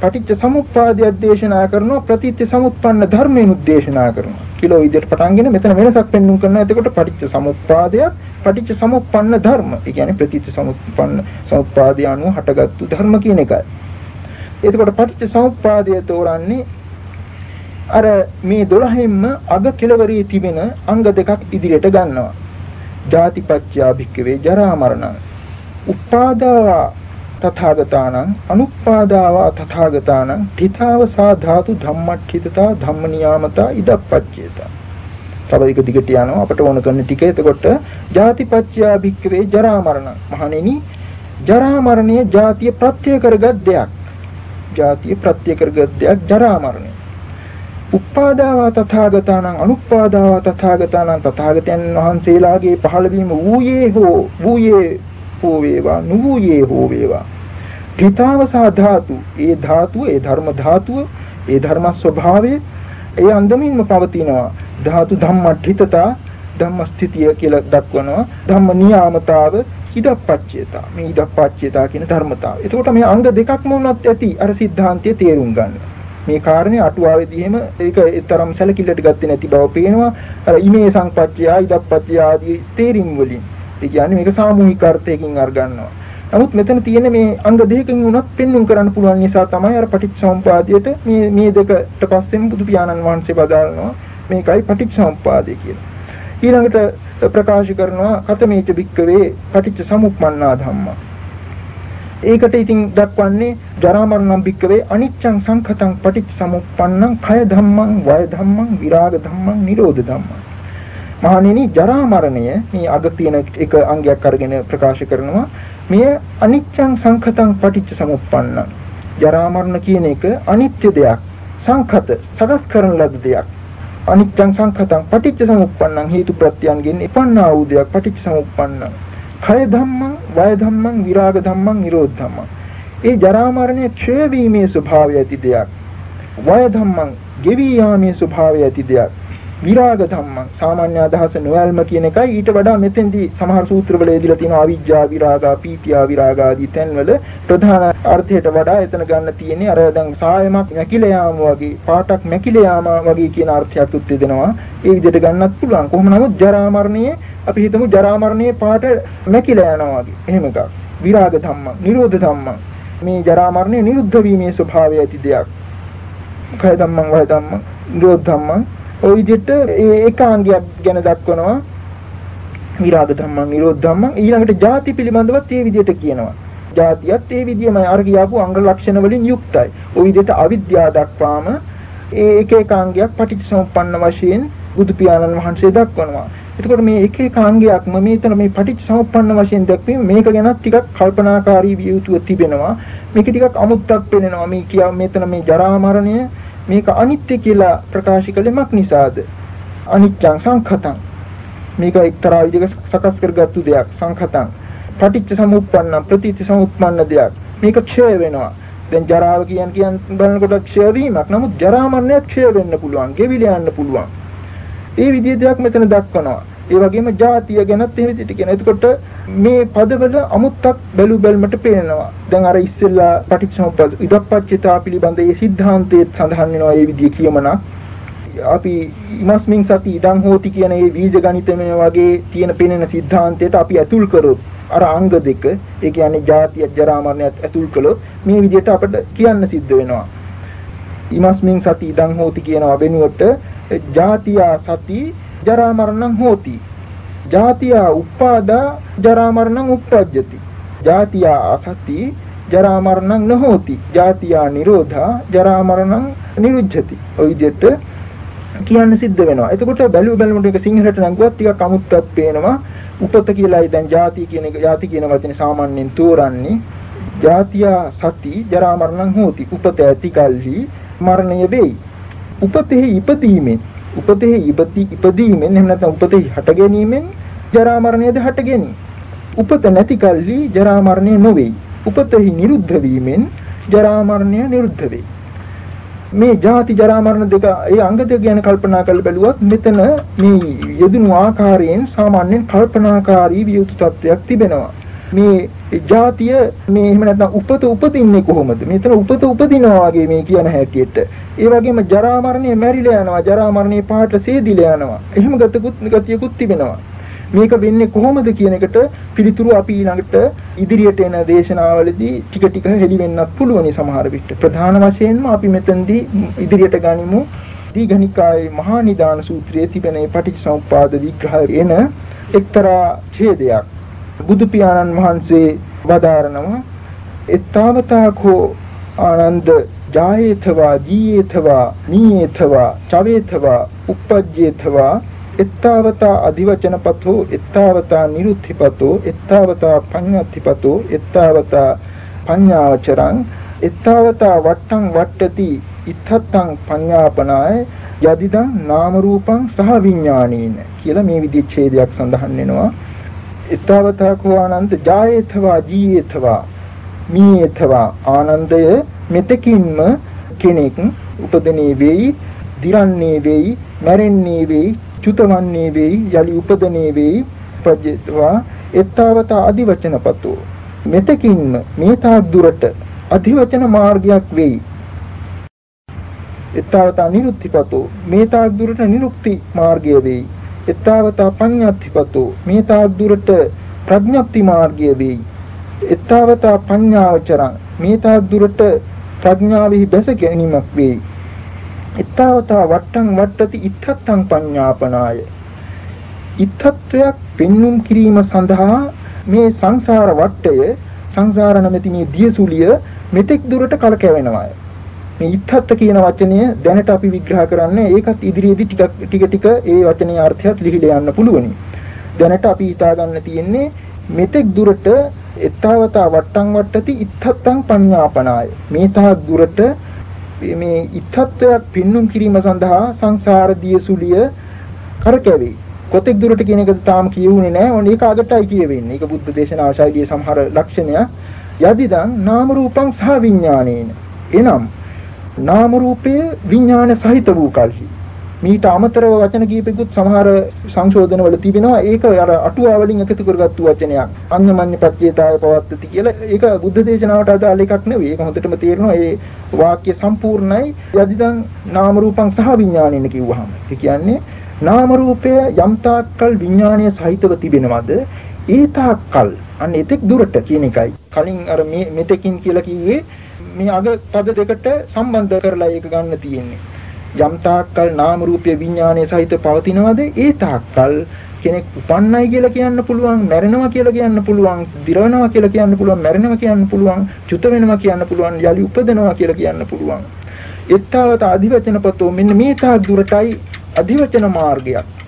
පටිච්ච සමුප්පාදය දේශනා කරනවා ප්‍රතිත්‍ය සමුප්පන්න ධර්මයෙන් උද්දේශනා කරනවා කියලා විදිහට පටන්ගෙන මෙතන වෙනසක් පෙන්වන්න කරනවා එතකොට පටිච්ච සමුප්පාදයක් පටිච්ච සමුප්පන්න ධර්ම. ඒ කියන්නේ ප්‍රතිච්ච සමුප්පන්න සමුප්පාදය අනුව හටගත්තු ධර්ම කියන එකයි. එතකොට පටිච්ච සමුප්පාදය තෝරන්නේ අර මේ 12න්ම අග කෙලවරේ තිබෙන අංග දෙකක් ඉදිරියට ගන්නවා. ජාතිපච්චා භික්කවේ ජරා මරණ. උපාදා තථාගතානං අනුපාදාවා තථාගතානං තිතාව සා ධාතු ධම්මච්චිතතා ධම්ම නියාමතා ඉදප්පච්චේතා තව එක දිගට යනවා. අපට ඕන කරන ටික. එතකොට ජාතිපච්චයා භික්කවේ ජරා මරණ. මහණෙනි ජරා මරණය ජාතිය ප්‍රත්‍ය කරගත් දෙයක්. ජාතිය ප්‍රත්‍ය කරගත් දෙයක් ජරා මරණය. උපාදාවා තථාගතානං අනුපාදාවා තථාගතානං තථාගතයන් වහන්සේලාගේ පහළවීම වූයේ හෝ වූයේ හෝ වේවා නුහුයේ හෝ වේවා ධිතාවසා ධාතු ඒ ධාතුව ඒ ධර්ම ධාතුව ඒ ධර්ම ස්වභාවය ඒ අන්දමින්ම පවතිනවා ධාතු ධම්මඨිතතා ධම්ම ස්ථිතිය කියලා දක්වනවා ධම්ම නියාමතාව ඉදප්පච්චේතා මේ ඉදප්පච්චේතා කියන ධර්මතාව. එතකොට මේ අංග දෙකක්ම වුණත් ඇති අර සිද්ධාන්තයේ තේරුම් ගන්න. මේ කාරණේ අටුවාවේදී එහෙම ඒක තරම් සැලකිල්ලට ගත්තේ නැති බව පේනවා. අර ඉමේ සංපත්තිය ඉදප්පත්තිය ආදී තේරීම් වලින්. ඒ කියන්නේ මේක සාමූහික අර්ථයකින් අර ගන්නවා. නමුත් මෙතන තියෙන මේ අංග දෙකකින් උනත් පෙන්වුම් කරන්න පුළුවන් නිසා තමයි අර පටිච්චසමුපාදයට මේ මේ දෙකට පස්සෙන් බුදු පියාණන් වහන්සේ බදාලනවා මේකයි පටිච්චසමුප්පාදය කියලා. ඊළඟට ප්‍රකාශ කරනවා කතමේච භික්කවේ පටිච්ච සමුප්පන්නා ධම්මා. ඒකට ඉතින් දක්වන්නේ ජරා මරණම් භික්කවේ අනිච්ඡං සංඛතං පටිච්ච සමුප්පන්නං කය ධම්මං වය ධම්මං විරාග ධම්මං නිරෝධ ධම්මං. මහණෙනි ජරා මරණය මේ අග තියෙන එක අංගයක් අරගෙන ප්‍රකාශ කරනවා. මෙය අනිච්ඡං සංඛතං පටිච්ච සමුප්පන්නං. ජරා මරණ කියන එක අනිත්‍ය දෙයක්. සංඛත සකස් කරන ලද දෙයක්. අනිත්‍යං සංඛතං පටිච්ච සමුප්පන්නං හේතු ප්‍රත්‍යයන්ගෙන් ඉපන්නා වූ දෙයක් පටිච්ච සමුප්පන්නං. කය ධම්මං වය ධම්මං විරාග ධම්මං නිරෝධ ධම්මං. ඒ ජරා මරණය ක්ෂය වීමේ ස්වභාවය ඇති දෙයක්. වය ධම්මං ගෙවි යාමේ ස්වභාවය ඇති දෙයක්. විරාග ධම්මං. සාමාන්‍ය අදහස නොයල්ම කියන එකයි. ඊට වඩා මෙතෙන්දී සමහර සූත්‍රවල එදිලා තියෙන අවිජ්ජා විරාගා පීතියා විරාගා ආදී තැන්වල ප්‍රධාන අර්ථයට වඩා එතන ගන්න තියෙන්නේ අර දැන් සායමක් මැකිලා යාම වගේ පාටක් මැකිලා යාම වගේ කියන අර්ථයක් උත් දෙනවා. ඒ විදිහට ගන්නත් පුළුවන්. කොහොම නමුත් ජරා මරණයේ අපි හිතමු ජරා මරණයේ පාට මැකිලා යනවා වගේ. එහෙම එකක්. විරාග ධම්මං නිරෝධ ධම්මං. මේ ජරා මරණය නිරුද්ධ වීමේ ස්වභාවය ඇති දෙයක්. කය ධම්මං වය ධම්මං නිරෝධ ධම්මං. ওই විදිහට ඒකාංගයක් ගැන දක්වනවා. විරාග ධම්මං නිරෝධ ධම්මං. ඊළඟට ಜಾති පිළිබඳවත් ඒ විදිහට කියනවා. ಜಾතියත් ඒ විදිහමයි. අර කියාපු අංග ලක්ෂණ වලින් යුක්තයි. ওই විදිහට අවිද්‍යාව දක්වාම ඒ එක එකාංගයක් පටිච්චසමුප්පන්න වශයෙන් බුදු පියාණන් වහන්සේ දක්වනවා. එතකොට මේ එක එකාංගයක්ම මේතන මේ පටිච්චසමුප්පන්න වශයෙන් දැක්වීම මේක ගැනත් ටිකක් කල්පනාකාරී විය යුතුව තිබෙනවා. මේක ටිකක් අමුත්තක් පෙනෙනවා. මේ කියා මේතන මේ ජරා මරණය මේක අනිත්‍ය කියලා ප්‍රකාශ කළෙමක් නිසාද? අනිත්‍යං සංඛතං. මේක එක්තරා විදිහක සකස් කරගත්තු දෙයක්. සංඛතං. පටිච්ච සමුප්පන්න ප්‍රතිච්ච සමුප්පන්න දෙයක්. මේක ක්ෂය වෙනවා. දැන් ජරාව කියන කියන බලනකොට ක්ෂය වීමක්. නමුත් ජරා මරණයත් ක්ෂය වෙන්න පුළුවන් ගෙවිල යන්න පුළුවන්. ඒ විදිහේ දෙයක් මෙතන දක්වනවා. ඒ වගේම ජාතිය ගැනත් එහෙම විදිහට කියන. එතකොට මේ පදවල අමුත්තක් බැලු බැලමට පේනවා. දැන් අර ඉස්සෙල්ලා පටිච්චසමුප්පාද ඉදප්පච්චිතා පිළිබඳ ඒ සිද්ධාන්තයේ සඳහන් වෙනවා මේ විදිහ කියමනා. අපි ඉමස්මින් සති ඉදං හෝති කියන මේ බීජ ගණිතමය වගේ තියෙන පෙනෙන සිද්ධාන්තයට අපි ඇතුල් කරොත් අර අංග දෙක ඒ කියන්නේ ජාතිය ජරා මරණයත් ඇතුල් කළොත් මේ විදිහට අපිට කියන්න සිද්ධ වෙනවා ඉමස්මින් සති ඉදං හෝති කියනවා වෙනුවට ජාතිය සති ජරා මරණං හෝති. ජාතියා උප්පාදා ජරා මරණං උප්පජ්ජති. ජාතියා අසති ජරා මරණං නොහෝති. ජාතියා නිරෝධා ජරා මරණං නිරුද්ධති. ඔය විදිහට කියන්න සිද්ධ වෙනවා. එතකොට බැලුව බැලමුට එක සිංහලට නංගුවත් ටිකක් අමුත්තක් පේනවා. උපත කියලායි දැන් ಜಾති කියන එක ಜಾති කියන වචනේ සාමාන්‍යයෙන් තෝරන්නේ. ජාතියා සති ජරා මරණං හෝති. උපත ඇති කල්හි මරණය වෙයි. උපතෙහි ඉපදීමෙන් උපතෙහි ඉපති ඉපදීමෙන් එහෙම නැත්නම් උපතෙහි හට ගැනීමෙන් ජරා මරණයද හට ගැනීම. උපත නැති කල්හි ජරා මරණය නොවේ. උපතෙහි නිරුද්ධ වීමෙන් ජරා මරණය නිරුද්ධ වේ. මේ ජාති ජරා මරණ දෙක ඒ අංග දෙක ගැන කල්පනා කරලා බැලුවොත් මෙතන මේ යෙදුණු ආකාරයෙන් සාමාන්‍යයෙන් කල්පනාකාරී විය යුතු තත්වයක් තිබෙනවා. මේ ජාතිය මේ එහෙම නැත්නම් උපත උපදින්නේ කොහොමද? මෙතන උපත උපදිනවා වගේ මේ කියන හැටියට. ඒ වගේම ජරා මරණය මැරිලා යනවා. ජරා මරණේ පහට සේදිලා යනවා. එහෙම ගතකුත් ගතියකුත් තිබෙනවා. මේක වෙන්නේ කොහොමද කියන එකට පිළිතුරු අපි ඊළඟට ඉදිරියට එන දේශනාවලදී ටික ටික හෙළි වෙන්නත් පුළුවනි සමහර විට. ප්‍රධාන වශයෙන්ම අපි මෙතෙන්දී ඉදිරියට ගනිමු දීඝනිකායේ මහා නිදාන සූත්‍රයේ තිබෙන පටිච්චසමුප්පාද විග්‍රහය එන එක්තරා ඡේදයක්. බුදු පියාණන් වහන්සේ වදාරනවා එත්තාවතාකෝ ආනන්ද ජායේතවා ජීයේතවා නීයේතවා චවේතවා uppajjේතවා එත්තාවතා අදිවචනපතෝ එත්තාවතා නිරුත්තිපතෝ එත්තාවතා පඤ්ඤාත්තිපතෝ එත්තාවතා පඤ්ඤාවචරං එත්තාවතා වට්ටං වට්ටති ඉත්තත්තං පඤ්ඤාපනාය යදිදං නාම රූපං සහ විඥානීන කියලා මේ විදිහේ ඡේදයක් සඳහන් වෙනවා. ඊතාවතා කෝ ආනන්ද ජායේතවා ජීයේතවා මීයේතවා ආනන්දය මෙතකින්ම කෙනෙක් උපදනේ වෙයි දිරන්නේ වෙයි මැරෙන්නේ වෙයි චුතවන්නේ වෙයි යලි උපදනේ වෙයි පජ්ජවා ඊතාවතා අදිවචනපතෝ මෙතකින්ම මේ තාක් දුරට අධිවචන මාර්ගයක් වෙයි. ඊතාවතා නිරුත්තිපතෝ මේ තාක් දුරට නිරුක්ති මාර්ගය වෙයි. එත්තාවතා පඤ්ඤාත්තිපතෝ මේ තාක් දුරට ප්‍රඥප්ති මාර්ගය වෙයි. එත්තාවතා පඤ්ඤාවචරං මේ තාක් දුරට ප්‍රඥාවෙහි බැස ගැනීමක් වෙයි. එත්තාවතා වට්ටං වට්ටති ඉත්තත්තං පඤ්ඤාපනාය. ඉත්තත්වයක් පෙන්눔 කිරීම සඳහා මේ සංසාර වට්ටය සංසාර නැමැති මේ දියසුලිය මෙතෙක් දුරට කලකැවෙනවාය. මේ ඉත්තත් කියන වචනය දැනට අපි විග්‍රහ කරන්නේ ඒකත් ඉදිරියේදී ටික ටික ටික ඒ වචනේ අර්ථයත් ලිහිලා යන්න පුළුවනි. දැනට අපි හිතා ගන්න තියෙන්නේ මෙතෙක් දුරට එත්තවතා වට්ටම් වට්ටති ඉත්තත්තං පඤ්ඤාපනාය. මේ තාක් දුරට මේ ඉත්තත්වයක් පින්නුම් කිරීම සඳහා සංසාර දියසුලිය කරකැවේ. කොතෙක් දුරට කියන එක තාම කියුනේ නැහැ. ඕන ඒක අගටයි කියවෙන්නේ. ඒක බුද්ධ දේශනා ශෛලියේ සමහර ලක්ෂණයක්. යදිදං නාම රූපං සහ විඥානේන. එනම් නාම රූපය විඥාන සහිත වූ කල්හි. මීට අමතරව වචන කීපෙකුත් සමහර සංශෝධනවල තිබෙනවා. ඒක අර අටුවා වලින් එකතු කරගත්තු වචනයක්. අඤ්ඤමඤ්ඤ පත්‍යතාවය පවත්තති කියලා. ඒක බුද්ධ දේශනාවට අදාළ එකක් නෙවෙයි. ඒක හොඳටම තේරෙනවා. ඒ වාක්‍ය සම්පූර්ණයි. යදිදන් නාම රූපං සහ විඥානෙන කිව්වහම. ඒ කියන්නේ නාම රූපය යම් තාක්කල් විඥානීය සහිතව තිබෙනවද? ඒ තාක්කල් අන්න එතෙක් දුරට කියන එකයි. කලින් අර මේ මෙතෙකින් කියලා කිව්වේ මේ අග පද දෙකට සම්බන්ධ කරලා ඒක ගන්න තියෙන්නේ. යම් තාක්කල් නාම රූපය විඥානයේ සහිත පවතිනවද? ඒ තාක්කල් කෙනෙක් උපන්නයි කියලා කියන්න පුළුවන් මැරෙනවා කියලා කියන්න පුළුවන් දිරවනවා කියලා කියන්න පුළුවන් මැරෙනවා කියන්න පුළුවන් චුත වෙනවා කියන්න පුළුවන් යලි උපදිනවා කියලා කියන්න පුළුවන්. එත්තාවත අධිවචනපතෝ මෙන්න මේ තාක් දුරටයි අධිවචන මාර්ගයක්.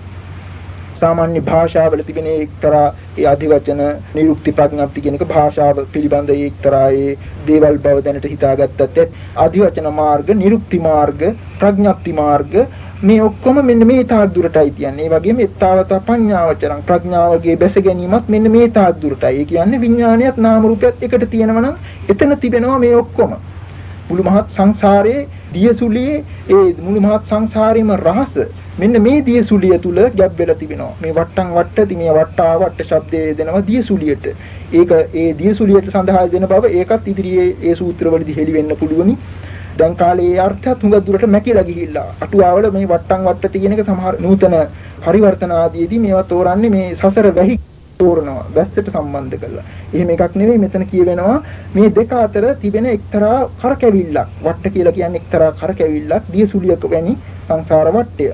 සාමාන්‍ය භාෂාවල තිබෙන එක්තරා ඒ අධිවචන නිරුක්ති ප්‍රඥප්ති කියන එක භාෂාව පිළිබඳ එක්තරා ඒ දේවල් බව දැනට හිතාගත්තත් අධිවචන මාර්ග නිරුක්ති මාර්ග ප්‍රඥප්ති මාර්ග මේ ඔක්කොම මෙන්න මේ තාක් දුරටයි කියන්නේ. ඒ වගේම එත්තාවත පඤ්ඤාවචරං ප්‍රඥාවගේ බැස ගැනීමත් මෙන්න මේ තාක් දුරටයි. ඒ කියන්නේ විඥානියත් නාම රූපයත් එකට තියෙනවා නම් එතන තිබෙනවා මේ ඔක්කොම. මුළු මහත් සංසාරයේ දියසුලියේ ඒ මුළු මහත් සංසාරේම රහස මෙන්න මේ දියසුලිය තුල ගැබ් වෙලා තිබෙනවා. මේ වට්ටම් වට්ටති මේ වට්ටා වට්ට શબ્දයේ දෙනවා දියසුලියට. ඒක ඒ දියසුලියට සඳහා දෙන බව ඒකත් ඉදිරියේ ඒ සූත්‍රවලදී හෙළි වෙන්න පුළුවනි. දැන් කාලේ ඒ අර්ථයත් හුඟක් දුරට මැකිලා ගිහිල්ලා. අටුවාවල මේ වට්ටම් වට්ට තියෙන එක සමහර නූතන පරිවර්තන ආදීදී මේවා තෝරන්නේ මේ සසර වැහි තෝරනවා වැස්සට සම්බන්ධ කරලා. එහෙම එකක් නෙවෙයි මෙතන කියවෙනවා මේ දෙක අතර තිබෙන එක්තරා කරකැවිල්ලක්. වට්ට කියලා කියන්නේ එක්තරා කරකැවිල්ලක් දියසුලියක වැනි සංසාර වට්ටය.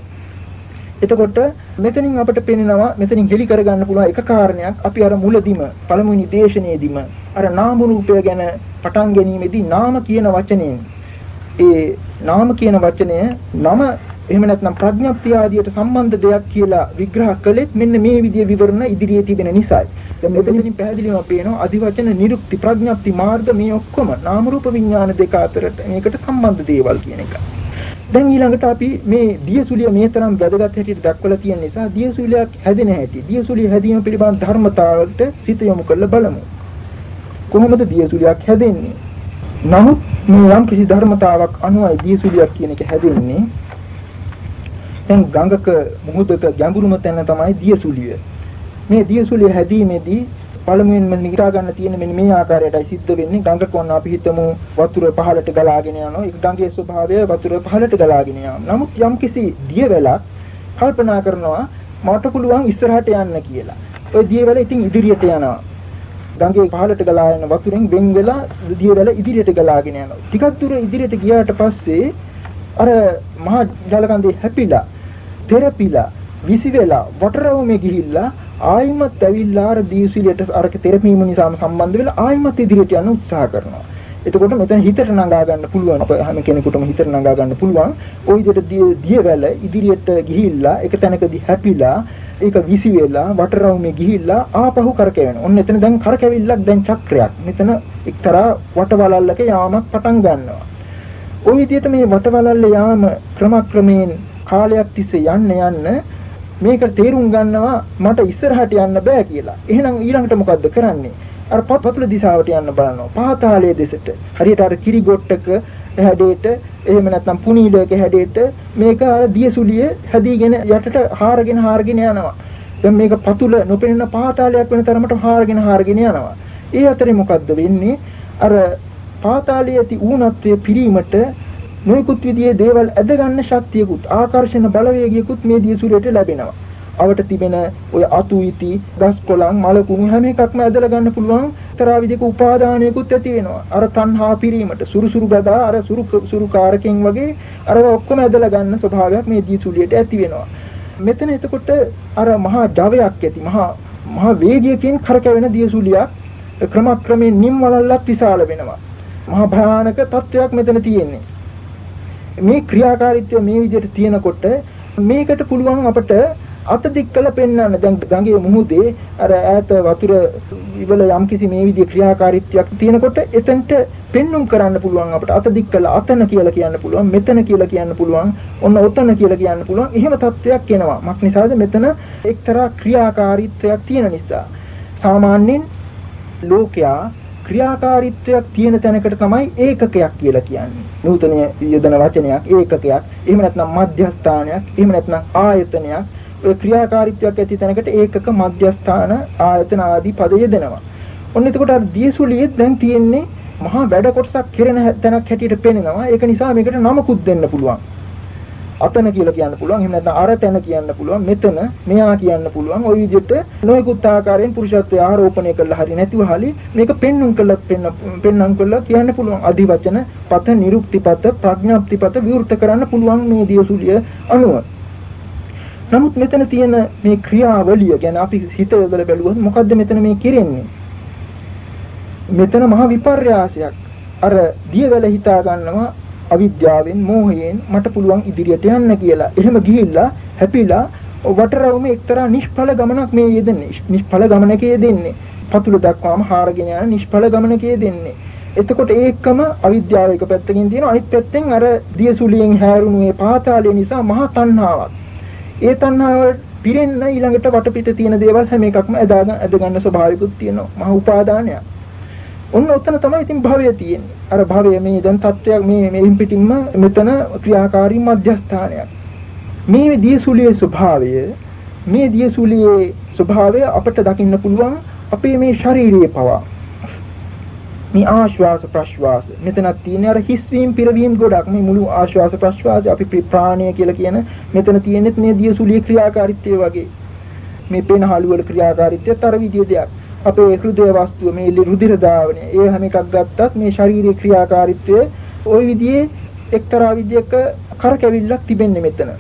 එතකොට මෙතනින් අපිට පේනවා මෙතනින් හෙලි කරගන්න පුළුවන් එක කාරණයක් අපි අර මුලදිම පළමුවෙනි දේශනාවේදීම අර නාම රූපය ගැන පටන් ගැනීමේදී නාම කියන වචනයෙන් ඒ නාම කියන වචනය නම එහෙම නැත්නම් ප්‍රඥප්තිය ආදියට සම්බන්ධ දෙයක් කියලා විග්‍රහ කළෙත් මෙන්න මේ විදිය විවරණ ඉදිරියේ තිබෙන නිසායි. දැන් මෙතනින් පැහැදිලිවම පේනවා අධිවචන නිරුක්ති ප්‍රඥප්ති මාර්ග මේ ඔක්කොම නාම රූප විඥාන දෙක අතරට මේකට සම්බන්ධ දේවල් කියන එක. දැන් ඊළඟට අපි මේ දියසුලිය මේ තරම් වැදගත් හැටියට දක්වලා තියෙන නිසා දියසුලියක් හැදෙන හැටි දියසුලිය හැදීම පිළිබඳ ධර්මතාවලට සිත යොමු කරලා බලමු. කොහොමද දියසුලියක් හැදෙන්නේ? නමුත් මේ යම් කිසි ධර්මතාවක් අනුවයි දියසුලියක් කියන එක හැදෙන්නේ දැන් ගඟක මුහුදක ගැඹුරුම තැන තමයි දියසුලිය. මේ දියසුලිය හැදීමේදී පළමුවෙන්ම නිරා ගන්න තියෙන මෙන්න මේ ආකාරයටයි සිද්ධ වෙන්නේ ගඟක වොන්න අපි හිතමු වතුර පහළට ගලාගෙන යනවා. ඒ ගඟේ ස්වභාවය වතුර පහළට ගලාගෙන යාම. නමුත් යම්කිසි දියවැලක් කල්පනා කරනවා මට පුළුවන් ඉස්සරහට යන්න කියලා. ওই දියවැල ඉතින් ඉදිරියට යනවා. ගඟේ පහළට ගලා යන වතුරෙන් වෙන් වෙලා දියවැල ඉදිරියට ගලාගෙන යනවා. ටිකක් දුර ඉදිරියට ගියාට පස්සේ අර මහා ජලකන්දේ හැපිලා තෙරපිලා විසි වෙලා වටරවුමේ ගිහිල්ලා ආයිමත් ඇවිල්ලා අර දීසිලියට අරක තෙරපීම නිසාම සම්බන්ධ වෙලා ආයිමත් ඉදිරියට යන්න උත්සාහ කරනවා. එතකොට මෙතන හිතට නගා ගන්න පුළුවන් අප හැම කෙනෙකුටම හිතට නගා ගන්න පුළුවන් ওই විදිහට දියවැල ඉදිරියට ගිහිල්ලා එක තැනකදී හැපිලා ඒක විසි වෙලා වටරවුමේ ගිහිල්ලා ආපහු කරකැවෙනවා. ඔන්න එතන දැන් කරකැවිල්ලක් දැන් චක්‍රයක්. මෙතන එක්තරා වටවලල්ලක යාමක් පටන් ගන්නවා. ওই විදිහට මේ වටවලල්ල යාම ක්‍රමක්‍රමයෙන් කාලයක් තිස්සේ යන්න යන්න මේක තේරුම් ගන්නවා මට ඉස්සරහට යන්න බෑ කියලා. එහෙනම් ඊළඟට මොකද්ද කරන්නේ? අර පතුල දිශාවට යන්න බලනවා. පාතාලයේ දෙසට. හරියට අර කිරි ගොට්ටක හැඩයට එහෙම නැත්නම් පුනීලයක හැඩයට මේක අර දියසුලිය හැදීගෙන යටට හාරගෙන හාරගෙන යනවා. දැන් මේක පතුල නොපෙනෙන පාතාලයක් වෙන තරමට හාරගෙන හාරගෙන යනවා. ඒ අතරේ මොකද්ද වෙන්නේ? අර පාතාලයේ ඇති ඌනත්වයේ පිරීමට නොයෙකුත් විදිහේ දේවල් ඇද ගන්න ශක්තියකුත් ආකර්ෂණ බලවේගයකුත් මේ දියසුරේට ලැබෙනවා. අවට තිබෙන ඔය අතු ඉති, ගස් කොළන්, මල කුණු හැම එකක්ම ඇදලා ගන්න පුළුවන් තරා විදිහක උපාදානයකුත් ඇති වෙනවා. අර තණ්හා පිරීමට සුරුසුරු ගදා අර සුරු සුරු කාරකෙන් වගේ අර ඔක්කොම ඇදලා ගන්න ස්වභාවයක් මේ දියසුලියට ඇති වෙනවා. මෙතන එතකොට අර මහා ජවයක් ඇති මහා මහා වේගයකින් කරකැවෙන දියසුලියක් ක්‍රමක්‍රමයෙන් නිම්වලල්ලක් විශාල වෙනවා. මහා භයානක තත්වයක් මෙතන තියෙන්නේ. මේ ක්‍රියාකාරීත්වය මේ විදිහට තියෙනකොට මේකට පුළුවන් අපට අත දික් කළ පෙන්වන්න. දැන් ගඟේ මුහුදේ අර ඈත වතුර ඉවල යම්කිසි මේ විදිහේ ක්‍රියාකාරීත්වයක් තියෙනකොට එතනට පෙන්눔 කරන්න පුළුවන් අපට. අත දික් කළ අතන කියලා කියන්න පුළුවන් මෙතන කියලා කියන්න පුළුවන් ඔන්න ඔතන කියලා කියන්න පුළුවන්. එහෙම තත්වයක් එනවා. මක් නිසාද? මෙතන එක්තරා ක්‍රියාකාරීත්වයක් තියෙන නිසා. සාමාන්‍යයෙන් ලෝකයා ක්‍රියාකාරීත්වයක් තියෙන තැනකට තමයි ඒකකයක් කියලා කියන්නේ. නූතන යොදන වචනයක් ඒකකයක්. එහෙම නැත්නම් මධ්‍යස්ථානයක්. එහෙම නැත්නම් ආයතනයක්. ඔය ක්‍රියාකාරීත්වයක් ඇති තැනකට ඒකක මධ්‍යස්ථාන ආයතන ආදී පද යෙදෙනවා. ඔන්න එතකොට අර දියසුලියේ දැන් තියෙන්නේ මහා වැඩ කොටසක් කෙරෙන තැනක් හැටියට පේනවා. ඒක නිසා මේකට නමකුත් දෙන්න පුළුවන්. අතන කියලා කියන්න පුළුවන්. එහෙම නැත්නම් අර තැන කියන්න පුළුවන්. මෙතන මෙයා කියන්න පුළුවන්. ওই විදිහට නොයෙකුත් ආකාරයෙන් පුරුෂත්වය ආරෝපණය කළා හරි නැතිව hali මේක පෙන්눔 කළත් පෙන්නම් කළා කියන්න පුළුවන්. අධිවචන, පත, නිරුක්තිපත, ප්‍රඥාප්තිපත විවෘත කරන්න පුළුවන් මේ දියසුලිය අනුව. නමුත් මෙතන තියෙන මේ ක්‍රියාවලිය ගැන අපි හිත යොදලා බැලුවොත් මොකද්ද මෙතන මේ කෙරෙන්නේ? මෙතන මහ විපර්යාසයක්. අර දියවැල හිතා ගන්නවා අවිද්‍යාවෙන් මෝහයෙන් මට පුළුවන් ඉදිරියට යන්න කියලා. එහෙම ගිහිල්ලා හැපිලා වටරවුමේ එක්තරා නිෂ්ඵල ගමනක් මේ යෙදෙන්නේ. නිෂ්ඵල ගමනකේ යෙදෙන්නේ. පතුල දක්වාම හාරගෙන යන නිෂ්ඵල ගමනකේ යෙදෙන්නේ. එතකොට ඒකම අවිද්‍යාව එක පැත්තකින් තියෙනවා අනිත් පැත්තෙන් අර දියසුලියෙන් හැරුණු මේ පාතාලය නිසා මහා තණ්හාවක්. ඒ තණ්හාව පිරෙන්න ඊළඟට වටපිට තියෙන දේවල් හැම එකක්ම ඇදාගෙන ඇදගන්න ස්වභාවිකුත් තියෙනවා. මහා උපාදානයක්. ඔන්න ඔතන තමයි ඉතින් භවය තියෙන්නේ. අර භවය මේ දැන් තත්වයක් මේ මේ පිටින්ම මෙතන ක්‍රියාකාරී මධ්‍යස්ථානයක්. මේ දියසුලියේ ස්වභාවය මේ දියසුලියේ ස්වභාවය අපට දකින්න පුළුවන් අපේ මේ ශාරීරියේ පවා. මේ ආශ්වාස ප්‍රශ්වාස. මෙතනක් තියෙන අර හිස්වීම පිරවීම ගොඩක්. මේ මුළු ආශ්වාස ප්‍රශ්වාස අපි ප්‍රාණය කියලා කියන මෙතන තියෙනෙත් මේ දියසුලියේ ක්‍රියාකාරීත්වය වගේ. මේ පේනහළු වල ක්‍රියාකාරීත්වයත් අර විදිය දෙයක්. අපේ හෘදය වස්තුව මේ රුධිර ධාවනය. ඒ හැම එකක් ගත්තත් මේ ශාරීරික ක්‍රියාකාරීත්වය ওই විදිහේ එක්තරා විදියක කරකැවිල්ලක් තිබෙන්නේ මෙතන.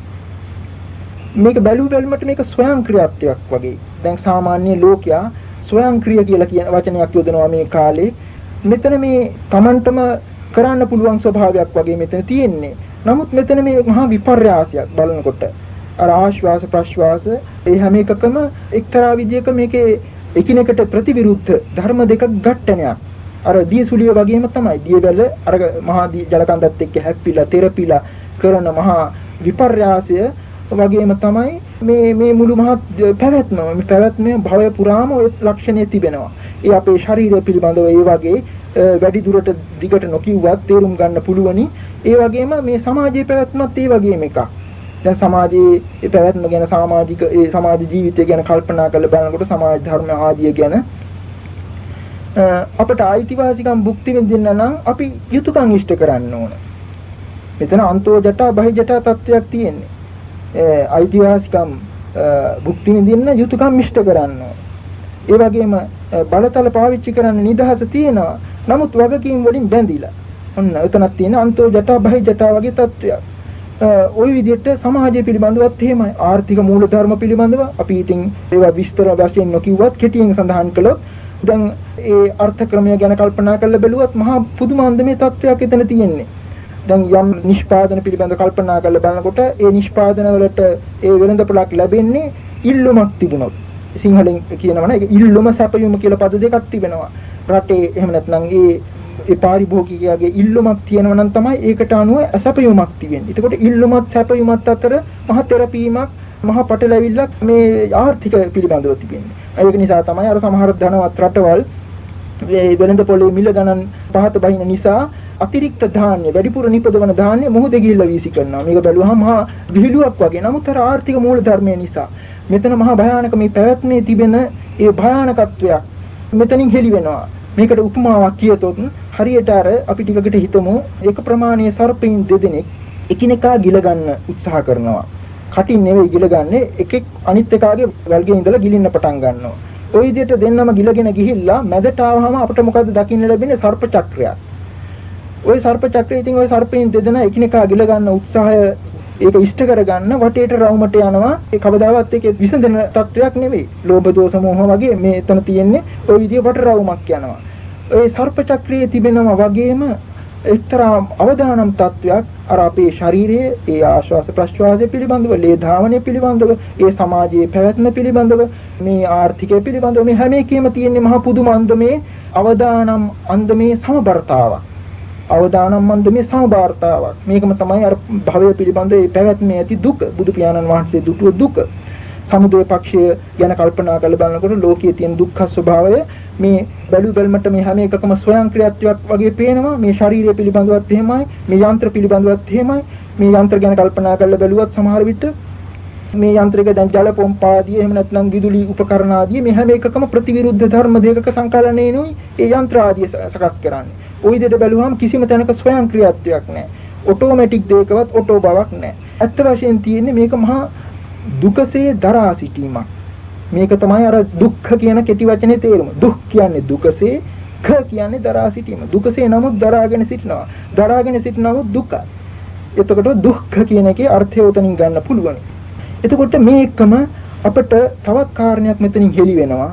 මේක බැලු බැලමට මේක ස්වයං ක්‍රියාත්මකයක් වගේ. දැන් සාමාන්‍ය ලෝකයා ස්වයං ක්‍රිය කියලා කියන වචනයක් යොදනවා මේ කාලේ. මෙතන මේ Tamanටම කරන්න පුළුවන් ස්වභාවයක් වගේ මෙතන තියෙන්නේ. නමුත් මෙතන මේ මහා විපර්යාසයක් බලනකොට. අර ආශ්වාස ප්‍රශ්වාස ඒ හැම එකකම එක්තරා විදියක මේකේ එකිනෙකට ප්‍රතිවිරුද්ධ ධර්ම දෙකක් ඝට්ටනයක්. අර දියසුලිය වගේම තමයි දියබැල අර මහා ජලකඳත් එක්ක හැප්පිලා තෙරපිලා කරන මහා විපර්යාසය වගේම තමයි මේ මේ මුළු මහත් පැවැත්ම මේ පැවැත්මේ භවය පුරාම ඔය ලක්ෂණය තිබෙනවා. ඒ අපේ ශරීරය පිළිබඳව ඒ වගේ වැඩි දුරට දිගට නොකියුවත් තේරුම් ගන්න පුළුවනි. ඒ වගේම මේ සමාජයේ පැවැත්මත් ඒ වගේම එකක්. දැන් සමාජයේ ඒ පැවැත්ම ගැන සමාජික ඒ සමාජ ජීවිතය ගැන කල්පනා කරලා බලනකොට සමාජ ධර්ම ආදිය ගැන අපට අයිතිවාසිකම් භුක්ති විඳින්න නම් අපි යුතුයකම් ඉෂ්ට කරන්න ඕන. මෙතන අන්තෝ ජටා බහි ජටා තත්වයක් තියෙන්නේ. අයිතිවාසිකම් භුක්ති විඳින්න යුතුයකම් ඉෂ්ට කරන්න ඕන. ඒ වගේම බලතල පාවිච්චි කරන්න නිදහස තියෙනවා. නමුත් වගකීම් වලින් බැඳිලා. ඔන්න එතනක් තියෙන අන්තෝ ජටා බහි ජටා වගේ තත්ත්වයක්. ওই විදිහට සමාජය පිළිබඳවත් එහෙමයි ආර්ථික මූලධර්ම පිළිබඳව අපි ඉතින් ඒවා විස්තර වශයෙන් නොකියුවත් කෙටියෙන් සඳහන් කළොත් දැන් ඒ අර්ථ ක්‍රමය ගැන කල්පනා කරලා බැලුවත් මහා පුදුමාන්දමේ තත්ත්වයක් එතන තියෙන්නේ. දැන් යම් නිෂ්පාදන පිළිබඳව කල්පනා කරලා බලනකොට ඒ නිෂ්පාදන වලට ඒ වෙළඳපොළක් ලැබෙන්නේ ඉල්ලුමක් තිබුණොත් සිංහලෙන් කියනවනේ ඒක ඉල්ලුම සැපයුම කියලා පද දෙකක් තිබෙනවා. රටේ එහෙම නැත්නම් ඒ ඒ පාරිභෝගිකයාගේ ඉල්ලුමක් තියෙනවා නම් තමයි ඒකට අනුව සැපයුමක් තියෙන්නේ. එතකොට ඉල්ලුමත් සැපයුමත් අතර මහ තෙරපීමක් මහ පටලැවිල්ලක් මේ ආර්ථික පිළිබඳව තිබෙන්නේ. ඒක නිසා තමයි අර සමහර ධනවත් රටවල් මේ වෙළඳ පොලේ මිල ගණන් පහත බහින නිසා අතිරික්ත ධාන්‍ය වැඩිපුර නිපදවන ධාන්‍ය මොහොතේ ගිහිල්ලා වීසි කරනවා. මේක බැලුවහම මහා විහිළුවක් වගේ. නමුත් අර ආර්ථික මූල ධර්මය නිසා මෙතන මහා භයානක මේ පැවැත්මේ තිබෙන ඒ භයානකත්වයක් මෙතනින් හෙළි වෙනවා. මේකට උපමාවක් කියතොත් හරියට අර අපි ටිකකට හිතමු ඒක ප්‍රමාණීය සර්පයින් දෙදෙනෙක් එකිනෙකා ගිල ගන්න උත්සාහ කරනවා. කටින් නෙවෙයි ගිල ගන්නේ එකෙක් අනිත් එකාගේ වල්ගේ ඉඳලා ගිලින්න පටන් ගන්නවා. ওই විදිහට දෙන්නම ගිලගෙන ගිහිල්ලා මැදට ආවම අපිට මොකද දකින්න ලැබෙන්නේ සර්ප චක්‍රයක්. ওই සර්ප චක්‍රය ඉතින් ওই සර්පයින් දෙදෙනා එකිනෙකා ගිල ගන්න උත්සාහය ඒක ඉෂ්ට කරගන්න වටේට රවුමට යනවා. ඒ කවදාවත් ඒක විසඳන තත්වයක් නෙවෙයි. ලෝභ දෝෂ මෝහ වගේ මේ එතන තියෙන්නේ ওই විදිය වට රවුමක් යනවා. ඒ සර්ප චක්‍රයේ තිබෙනවා වගේම එක්තරා අවදානම් තත්වයක්. අර අපේ ශරීරයේ ඒ ආශ්වාස ප්‍රශ්වාසය පිළිබඳව ලේ ධාවනය පිළිබඳව ඒ සමාජයේ පැවැත්ම පිළිබඳව මේ ආර්ථිකය පිළිබඳව මේ හැම එකෙම තියෙන මහ පුදුම අන්දමේ අවදානම් අන්දමේ සමබරතාවක්. අවදානම් මන්දමේ සමබාර්තාවක්. මේකම තමයි අර භවය පිළිබඳ ඒ පැවැත්මේ ඇති දුක. බුදු පියාණන් වහන්සේ දුටුව දුක. සමුදය පක්ෂය ගැන කල්පනා කරලා බලනකොට ලෝකයේ තියෙන දුක්ඛ ස්වභාවය මේ බැලු බැලමට මේ හැම එකකම ස්වයං ක්‍රියාත්මක වගේ පේනවා. මේ ශාරීරිය පිළිබඳවත් එහෙමයි. මේ යන්ත්‍ර පිළිබඳවත් එහෙමයි. මේ යන්ත්‍ර ගැන කල්පනා කරලා බැලුවත් සමහර විට මේ යන්ත්‍රික දැන් ජල පොම්ප ආදී එහෙම නැත්නම් විදුලි උපකරණ ආදී මේ හැම එකකම ප්‍රතිවිරුද්ධ ධර්ම දෙකක සංකලනයේනුයි ඒ යන්ත්‍ර ආදී සකස් කරන්නේ. ওই විදිහට බැලුවහම කිසිම තැනක ස්වයං ක්‍රියාත්මකයක් නැහැ. ඔටෝමැටික් දෙයකවත් ඔටෝ බවක් නැහැ. ඇත්ත වශයෙන් තියෙන්නේ මේක මහා දුකසේ දරා සිටීමක්. මේක තමයි අර දුක්ඛ කියන කෙටි වචනේ තේරුම. දුක් කියන්නේ දුකසේ, ඛ කියන්නේ දරා සිටීම. දුකසේ නමුත් දරාගෙන සිටිනවා. දරාගෙන සිටිනවොත් දුක. එතකොට දුක්ඛ කියන එකේ අර්ථය උතනින් ගන්න පුළුවන්. එතකොට මේකම අපිට තවත් කාරණයක් මෙතනින් හෙළි වෙනවා.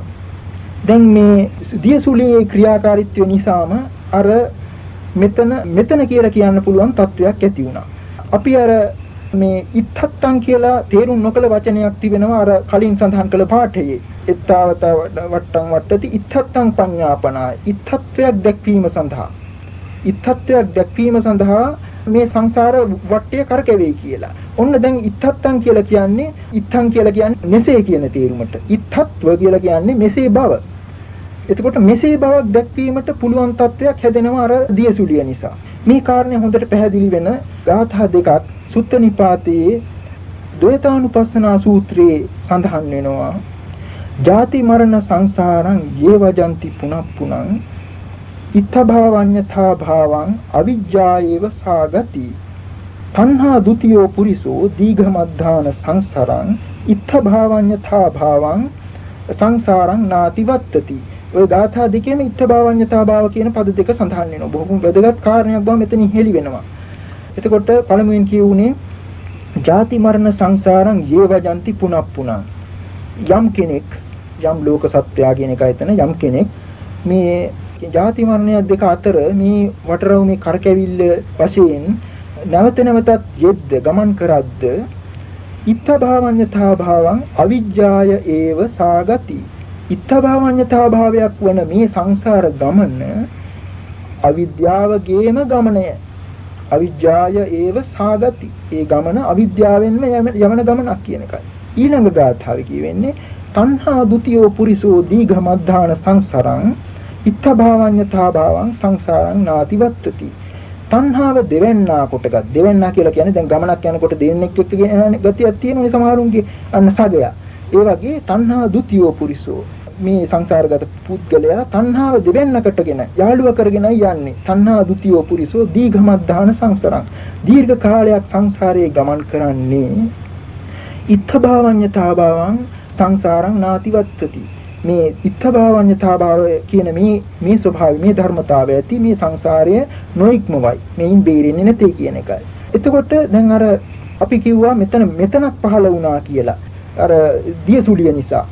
දැන් මේ දියසුලියේ ක්‍රියාකාරීත්වය නිසාම අර මෙතන මෙතන කියලා කියන්න පුළුවන් තත්වයක් ඇති වුණා. අපි අර මේ ඉත්තත්තං කියලා තේරුම් නොකළ වචනයක් තිබෙනවා අර කලින් සඳහන් කළ පාඨයේ. එත්තාවත වට්ටං වට්ටති ඉත්තත්තං පඤ්ඤාපනාය. ඉත්තත්වයක් දැක්වීම සඳහා. ඉත්තත්වයක් දැක්වීම සඳහා මේ සංසාර වටය කරකැවේ කියලා. ඔන්න දැන් ඉත්තත්තං කියලා කියන්නේ ඉත්තං කියලා කියන්නේ මෙසේ කියන තේරුමට. ඉත්තත්ව කියලා කියන්නේ මෙසේ බව. එතකොට මෙසේ බවක් දැක්වීමට පුළුවන් තත්වයක් හැදෙනවා අර දියසුලිය නිසා. මේ කාරණේ හොඳට පැහැදිලි වෙන ගාථා දෙකක් සුත්ත නිපාතයේ ද්වේතානුපස්සනා සූත්‍රයේ සඳහන් වෙනවා. ජාති මරණ සංසාරං යේවජಂತಿ පුනප්පුනං ඉත්තභාවඤ්ඤතා භාවං අවිජ්ජායේව සාගති. තණ්හා ဒ ුතියෝ පුරිසෝ දීඝමද්ධාන සංසරං ඉත්තභාවඤ්ඤතා භාවං සංසාරං නාතිවත්තති. ඔය ගාථා දෙකේම ඉත්තභාවඤ්ඤතා භාව කියන පද දෙක සඳහන් වෙනවා. බොහොම වැදගත් කාරණයක් බව මෙතනින් හෙළි වෙනවා එතකොට පළමුවෙන් කියුනේ ජාති මරණ සංසාරං යේවජಂತಿ පුනප්පුනං. යම් කෙනෙක් යම් ලෝක සත්‍යය කියන එකයි එතන යම් කෙනෙක් මේ ජාති මරණය දෙක අතර මේ වටරවුමේ කරකැවිල්ල වශයෙන් නැවත නැවතත් යෙද්ද ගමන් කරද්ද ඉත්ත භාවඤ්ඤතා භාවං අවිජ්ජාය ඒව සාගති. ඉත්ත භාවඤ්ඤතා භාවයක් වන මේ සංසාර ගමන අවිද්‍යාවගේම ගමනය. අවිජ්ජාය ඒව සාගති. ඒ ගමන අවිද්‍යාවෙන්ම යමන ගමනක් කියන එකයි. ඊළඟ ගාථාවේ කියවෙන්නේ තණ්හා ဒ ුතියෝ පුරිසෝ දීඝ මද්ධාන සංසරං ඉත්තභාවඤ්ඤතා භාවං සංසාරං නාතිවත්තති. තණ්හාව දෙවෙන්නා කොටගත්. දෙවෙන්නා කියලා කියන්නේ දැන් ගමනක් යනකොට දෙන්නෙක් එක්ක යන ගතියක් තියෙනනේ සමහරුන්ගේ අන්න සගය. ඒ වගේ තණ්හා ဒ ුතියෝ පුරිසෝ මේ සංසාරගත පුද්ගලයා තණ්හාව දෙවෙන්නකටගෙන යාළුව කරගෙන යන්නේ. තණ්හා ဒ ුතියෝ පුරිසෝ දීඝමද්ධාන සංසරං. දීර්ඝ කාලයක් සංසාරයේ ගමන් කරන්නේ ඉත්තභාවඤ්ඤතාභාවං සංසාරං නාතිවත්තති. මේ ඉත්තභාවඤ්ඤතාභාවය කියන මේ මේ ස්වභාවය මේ ධර්මතාවය ඇති මේ සංසාරය නොඉක්මවයි. මේන් බේරෙන්නේ නැtei කියන එකයි. එතකොට දැන් අර අපි කිව්වා මෙතන මෙතනක් පහළ වුණා කියලා. අර දියසුලිය නිසා.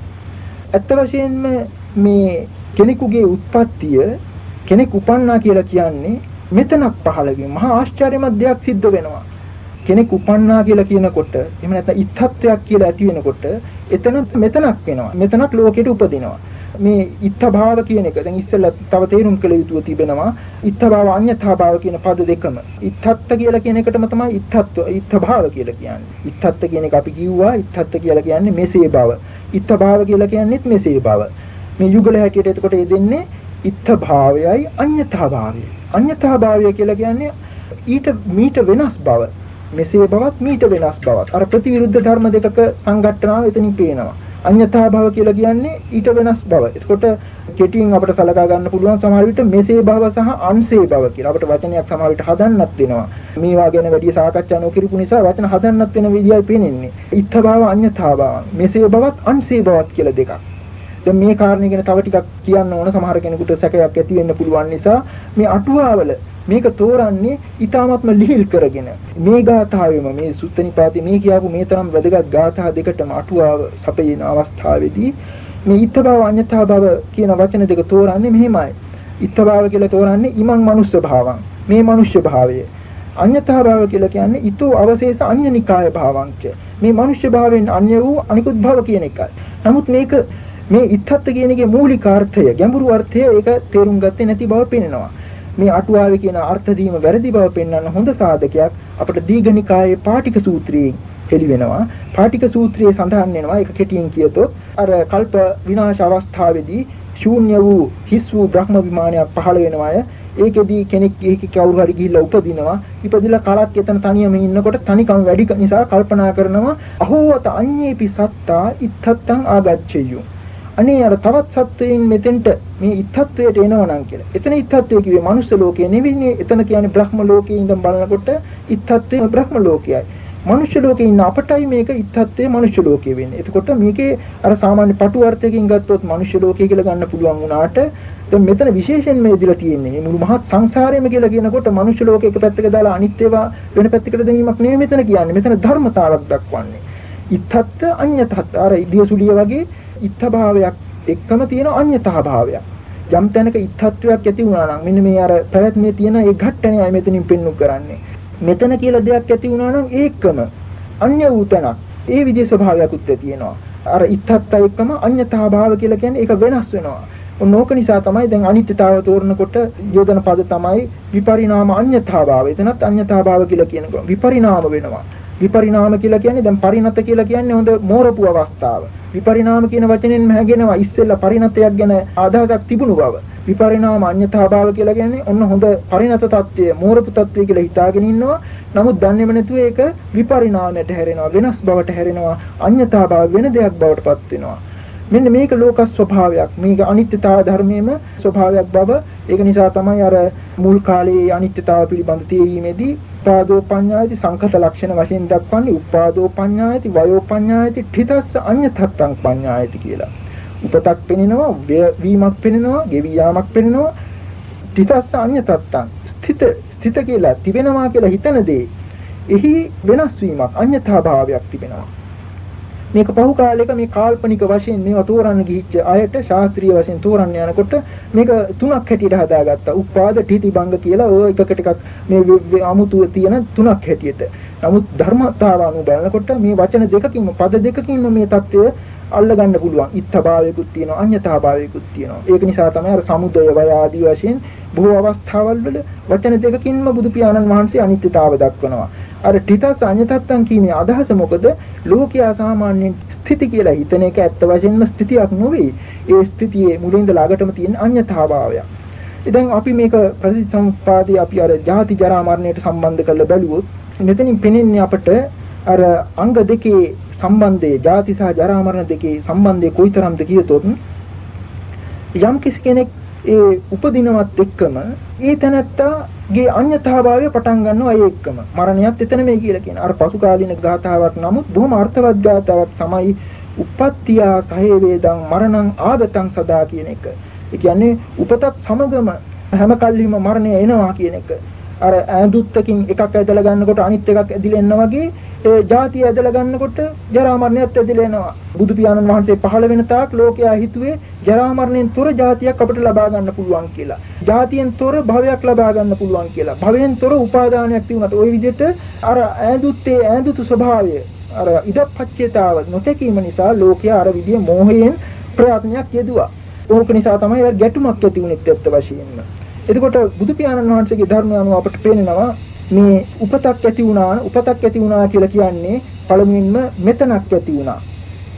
ඇත්ත වශයෙන්ම මේ කෙනෙකුගේ උත්පත්තිය කෙනෙක් උපන්නා කියලා කියන්නේ මෙතනක් පහළ වීම. මහා ආශ්චර්යමත් දෙයක් සිද්ධ වෙනවා. කෙනෙක් උපන්නා කියලා කියනකොට එහෙම නැත්නම් ඉත්තත්වයක් කියලා ඇති වෙනකොට එතන මෙතනක් වෙනවා. මෙතනක් ලෝකෙට උපදිනවා. මේ ඉත්තභාව කියන එක දැන් ඉස්සෙල්ලා තව තේරුම් කළ යුතුව තිබෙනවා ඉත්තභාව අඤ්ඤතාභාව කියන පද දෙකම ඉත්තත්ත කියලා කියන එකටම තමයි ඉත්තත්ව ඉත්තභාව කියලා කියන්නේ ඉත්තත්ත කියන එක අපි කිව්වා ඉත්තත්ත කියලා කියන්නේ මෙසේ බව ඉත්ත භාව කියලා කියන්නේත් මෙසේ බව. මේ යුගල හැටියට එතකොට ඒ දෙන්නේ ඉත්ත භාවයයි අඤ්‍යතා භාවයයි. අඤ්‍යතා භාවය කියලා කියන්නේ ඊට මීට වෙනස් බව. මෙසේ බවත් මීට වෙනස් බවත්. අර ප්‍රතිවිරුද්ධ ධර්ම දෙකක සංගට්ඨනාව එතනින් පේනවා. අඤ්‍යතා භව කියලා කියන්නේ ඊට වෙනස් බව. එතකොට කෙටියෙන් අපිට සලකා ගන්න පුළුවන් සමහර විට මෙසේ භව සහ අන්සේ භව කියලා. අපිට වචනයක් සමහර විට හදන්නත් වෙනවා. මේවා ගැන වැඩි සාකච්ඡා නොකිරපු නිසා වචන හදන්නත් වෙන විදියයි පේන්නේ. ඉත්ත භව අඤ්‍යතා භව. මෙසේ භවත් අන්සේ භවත් කියලා දෙකක්. දැන් මේ කාරණේ ගැන තව ටිකක් කියන්න ඕන සමහර කෙනෙකුට සැකයක් ඇති වෙන්න පුළුවන් නිසා මේ අටුවාවල මේක තෝරන්නේ ඊ타මත්ම ලිහිල් කරගෙන. මේ ගාථාවෙම මේ සුත්තනිපාතේ මේ කියාපු මේ තරම් වැදගත් ගාථා දෙකටම අටුවාව සපයන අවස්ථාවේදී මේ ඊත්තභව අඤ්‍යතා භව කියන වචන දෙක තෝරන්නේ මෙහෙමයි. ඊත්තභව කියලා තෝරන්නේ ඉමං මනුස්ස භාවං. මේ මනුෂ්‍ය භාවය. අඤ්‍යතා භව කියලා කියන්නේ ඊතෝ අවශේෂ අඤ්ඤනිකාය භාවංච. මේ මනුෂ්‍ය භාවයෙන් අන්‍ය වූ අනිකුත් භව කියන එකයි. නමුත් මේක මේ ඉත්තත් කියන එකේ මූලික අර්ථය ගැඹුරු අර්ථය ඒක තේරුම් ගත්තේ නැති බව පේනවා මේ අටුවාවේ කියන අර්ථ දීම වැරදි බව පෙන්වන්න හොඳ සාධකයක් අපට දීඝනිකායේ පාටික සූත්‍රයෙන් හෙළි වෙනවා. පාටික සූත්‍රයේ සඳහන් වෙනවා ඒක කෙටියෙන් කියතොත් අර කල්ප විනාශ අවස්ථාවේදී ශූන්‍ය වූ හිස් වූ බ්‍රහ්ම විමානයක් පහළ වෙනවාය. ඒකෙදී කෙනෙක් ඒක කවුරු හරි ගිහිල්ලා උපදිනවා. ඉපදිලා කලක් එතන තනියම ඉන්නකොට තනිකම වැඩි නිසා කල්පනා කරනවා අහෝවත අඤ්ඤේපි සත්තා ඉත්තත්තං ආගච්ඡෙය්‍යෝ අනේ අර තවත් සත්වයින් මෙතෙන්ට මේ ඉත්තත්වයට එනවනම් කියලා. එතන ඉත්තත්වය කිව්වේ මනුස්ස ලෝකේ නෙවෙයි. එතන කියන්නේ බ්‍රහ්ම ලෝකේ ඉඳන් බලනකොට ඉත්තත්වය බ්‍රහ්ම ලෝකයයි. මනුෂ්‍ය ලෝකේ ඉන්න අපටයි මේක ඉත්තත්වයේ මනුෂ්‍ය ලෝකේ වෙන්නේ. එතකොට මේකේ අර සාමාන්‍ය පටු අර්ථයකින් ගත්තොත් මනුෂ්‍ය ලෝකය කියලා ගන්න පුළුවන් වුණාට දැන් මෙතන විශේෂයෙන් මේ ඉදලා තියෙන්නේ මුළු මහත් සංසාරයම කියලා කියනකොට මනුෂ්‍ය ලෝකේ එක පැත්තක දාලා අනිත් ඒවා වෙන පැත්තකට දැමීමක් නෙවෙයි මෙතන කියන්නේ. මෙතන ධර්මතාවක් දක්වන්නේ. ඉත්තත් අඤ්‍යතත් අර ඉදියසුලිය වගේ ඉත්ත භාවයක් එක්කම තියෙන අඤ්‍යතා භාවයක්. යම් තැනක ඉත්තත්වයක් ඇති වුණා නම් මෙන්න මේ අර පැවැත්මේ තියෙන ඒ ඝට්ටණයයි මෙතනින් පෙන්වු කරන්නේ. මෙතන කියලා දෙයක් ඇති වුණා නම් ඒකම අඤ්‍ය වූ තැනක්. ඒ විදිහේ ස්වභාවයකුත් තියෙනවා. අර ඉත්තත් එක්කම අඤ්‍යතා භාව කියලා කියන්නේ ඒක වෙනස් වෙනවා. ඕනෝක නිසා තමයි දැන් අනිත්‍යතාව තෝරනකොට යොදන පද තමයි විපරිණාම අඤ්‍යතා භාව. එතනත් අඤ්‍යතා භාව කියලා කියනකොට විපරිණාම වෙනවා. විපරිණාම කියලා කියන්නේ දැන් පරිණත කියලා කියන්නේ හොඳ මෝරපු අවස්ථාව. විපරිණාම කියන වචනෙන් හැගෙනවා ඉස්සෙල්ලා පරිණතයක් ගැන ආදාහයක් තිබුණු බව. විපරිණාම අඤ්‍යතා භාව කියලා කියන්නේ ඔන්න හොඳ පරිණත తත්වය, මෝරපු తත්වය කියලා හිතාගෙන ඉන්නවා. නමුත් දන්නේම නැතුව ඒක විපරිණාමයට හැරෙනවා වෙනස් බවට හැරෙනවා අඤ්‍යතා භාව වෙන දෙයක් බවට පත් වෙනවා මෙන්න මේක ලෝක ස්වභාවයක් මේක අනිත්‍යතාව ධර්මයේම ස්වභාවයක් බව ඒක නිසා තමයි අර මුල් කාලයේ අනිත්‍යතාව පිළිබඳ තේරීමේදී උපාදෝ පඤ්ඤායති සංකත ලක්ෂණ වශයෙන් දක්වන්නේ උපාදෝ පඤ්ඤායති වයෝ පඤ්ඤායති ඨිතස්ස අඤ්ඤතත්තං පඤ්ඤායති කියලා. උපතක් පෙනෙනවා, වීමක් පෙනෙනවා, ගෙවි යාමක් පෙනෙනවා. ඨිතස්ස අඤ්ඤතත්තං ස්ථිත ස්ථිත කියලා තිබෙනවා කියලා හිතන දේ එහි වෙනස් වීමක් අඤ්ඤතා භාවයක් තිබෙනවා. මේක පහු කාලයක මේ කාල්පනික වශයෙන් මේවා තෝරන්න ගිහිච්ච අයට ශාස්ත්‍රීය වශයෙන් තෝරන්න යනකොට මේක තුනක් හැටියට හදාගත්තා. උපාද තීති භංග කියලා ඔය එකකට එකක් මේ අමුතුව තියෙන තුනක් හැටියට. නමුත් ධර්මතාව අනුව බලනකොට මේ වචන දෙකකින්ම පද දෙකකින්ම මේ தත්ත්වය අල්ලගන්න පුළුවන්. ඉත්තභාවයකුත් තියෙනවා, අඤ්‍යතාභාවයකුත් තියෙනවා. ඒක නිසා තමයි අර සමුදය වය ආදී වශයෙන් බොහෝ අවස්ථාවල් වල වචන දෙකකින්ම බුදු පියාණන් වහන්සේ අනිත්‍යතාව දක්වනවා. අර ඨිතස් අඤ්‍යතත්තං කීමේ අදහස මොකද? ලෝකයා සාමාන්‍යයෙන් ස්ථಿತಿ කියලා හිතන එක ඇත්ත වශයෙන්ම ස්ථිතියක් නෙවෙයි. ඒ ස්ථිතියේ මුලින්ද ළඟටම තියෙන අඤ්‍යතාභාවය. ඉතින් අපි මේක ප්‍රතිසම්පාදී අපි අර ජාති ජරා මරණයට සම්බන්ධ කරලා බැලුවොත් මෙතනින් පෙනෙන්නේ අපට අර අංග දෙකේ සම්බන්ධය ජාති සහ ජරා මරණ දෙකේ සම්බන්ධය කොයිතරම්ද කියතොත් යම් කිසි කෙනෙක් ඒ උපදිනවත් එක්කම ඒ තැනත්තාගේ අඤ්‍යතාභාවය පටන් ගන්නවා ඒ එක්කම මරණයත් එතන මේ කියලා කියන අර පසු කාලින ගාථාවක් නමුත් බොහොම අර්ථවත් ගාථාවක් තමයි උපත්තියා සහේ වේදං මරණං ආගතං සදා කියන එක. ඒ කියන්නේ උපතත් සමගම හැම කල්හිම මරණය එනවා කියන එක. අර ඈඳුත් එකකින් එකක් ඇදලා ගන්නකොට අනිත් එකක් ඇදිලා එනවා වගේ ඒ જાතිය ඇදලා ගන්නකොට ජරා මරණයත් ඇදිලා එනවා. බුදු පියාණන් වහන්සේ පහළ වෙන තාක් ලෝකයා හිතුවේ ජරා මරණයෙන් තොර જાතියක් අපිට ලබා ගන්න පුළුවන් කියලා. જાතියෙන් තොර භවයක් ලබා ගන්න පුළුවන් කියලා. භවයෙන් තොර උපාදානයක් තිබුණාට ওই විදිහට අර ඈඳුත්තේ ඈඳුතු ස්වභාවය අර ඉදපච්චේතාව නොතකීම නිසා ලෝකයා අර විදිහේ මෝහයෙන් ප්‍රයත්නයක් යෙදුවා. ඕක නිසා තමයි ගැටුමක් ඇති වුණේ ඇත්ත වශයෙන්ම. එතකොට බුදු පියාණන් වහන්සේගේ ධර්මය අනුව අපට පේනවා මේ උපතක් ඇති වුණා උපතක් ඇති වුණා කියලා කියන්නේ පළමුවෙන්ම මෙතනක් ඇති වුණා.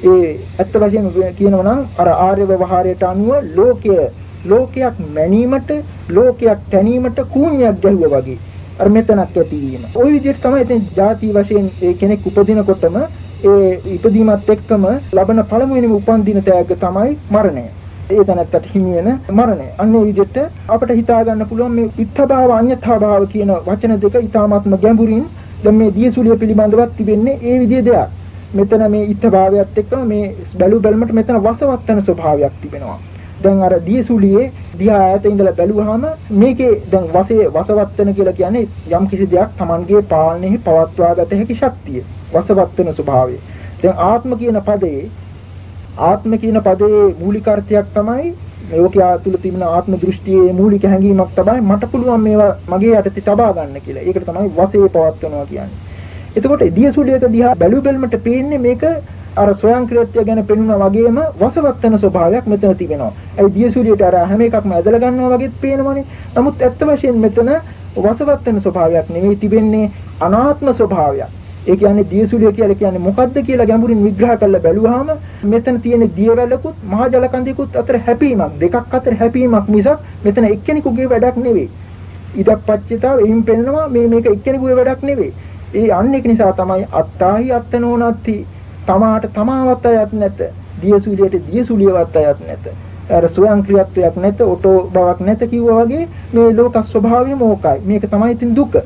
ඒ ඇත්ත වශයෙන්ම කියනවා නම් අර ආර්ය ව්‍යවහාරයට අනුව ලෝකය ලෝකයක් මැනීමට ලෝකයක් තැනීමට කූණියක් ගැහුවා වගේ අර මෙතනක් ඇති වීම. ওই විදිහට තමයි ඉතින් ಜಾති වශයෙන් ඒ කෙනෙක් උපදිනකොටම ඒ ඉපදීමත් එක්කම ලබන පළමුවෙනිම උපන් දින තෑග්ග තමයි මරණය. ඒ තැනත්තට හිමි වෙන මරණය. අන්න ඒ විදිහට අපිට හිතා ගන්න පුළුවන් මේ ඉත්තභාව අඤ්‍යතාභාව කියන වචන දෙක ඊ타මාත්ම ගැඹුරින් දැන් මේ දියසුලිය පිළිබඳවත් තිබෙන්නේ ඒ විදිහේ දෙයක්. මෙතන මේ ඉත්තභාවයත් එක්කම මේ බැලු බැලමට මෙතන වසවත් වෙන ස්වභාවයක් තිබෙනවා. දැන් අර දියසුලියේ දිහා ඈත ඉඳලා බැලුවාම මේකේ දැන් වශයේ වසවත් වෙන කියලා කියන්නේ යම් කිසි දෙයක් Tamanගේ පාලනයේ පවත්වා ගත හැකි ශක්තිය. වසවත් වෙන ස්වභාවය. දැන් ආත්ම කියන පදේ ආත්ම කියන පදයේ මූලික අර්ථයක් තමයි ලෝකයා තුල තිබෙන ආත්ම දෘෂ්ටියේ මූලික හැඟීමක් තමයි මට පුළුවන් මේවා මගේ යටතේ තබා ගන්න කියලා. ඒකට තමයි වශයේ පවත්වනවා කියන්නේ. එතකොට දියසුලියක දිහා බැලු බැලමට පේන්නේ මේක අර ස්වයංක්‍රීයත්වය ගැන පෙන්වනා වගේම වසවත් වෙන ස්වභාවයක් මෙතන තිබෙනවා. ඒ දියසුලියට අර හැම එකක්ම ඇදලා ගන්නවා වගේත් පේනවනේ. නමුත් ඇත්ත වශයෙන් මෙතන වසවත් වෙන ස්වභාවයක් නෙවෙයි තිබෙන්නේ අනාත්ම ස්වභාවයක්. ඒ කියන්නේ දියසුලිය කියලා කියන්නේ මොකද්ද කියලා ගැඹුරින් විග්‍රහ කරලා බැලුවාම මෙතන තියෙන දියවැලකුත් මහ ජල කඳිකුත් අතර හැපීමක් දෙකක් අතර හැපීමක් මිසක් මෙතන එක්කෙනෙකුගේ වැඩක් නෙවෙයි. ඉදප්පච්චිතාව එයින් පෙන්නනවා මේ මේක එක්කෙනෙකුගේ වැඩක් නෙවෙයි. ඒ අන්න ඒක නිසා තමයි අත්තාහි අත්තනෝනත්ති තමාට තමාවත් අයත් නැත. දියසුලියට දියසුලියවත් අයත් නැත. අර ස්වයංක්‍රීයත්වයක් නැත, ඔටෝ බවක් නැත කිව්වා වගේ මේ ලෝක ස්වභාවය මොකයි. මේක තමයි ඉතින් දුක.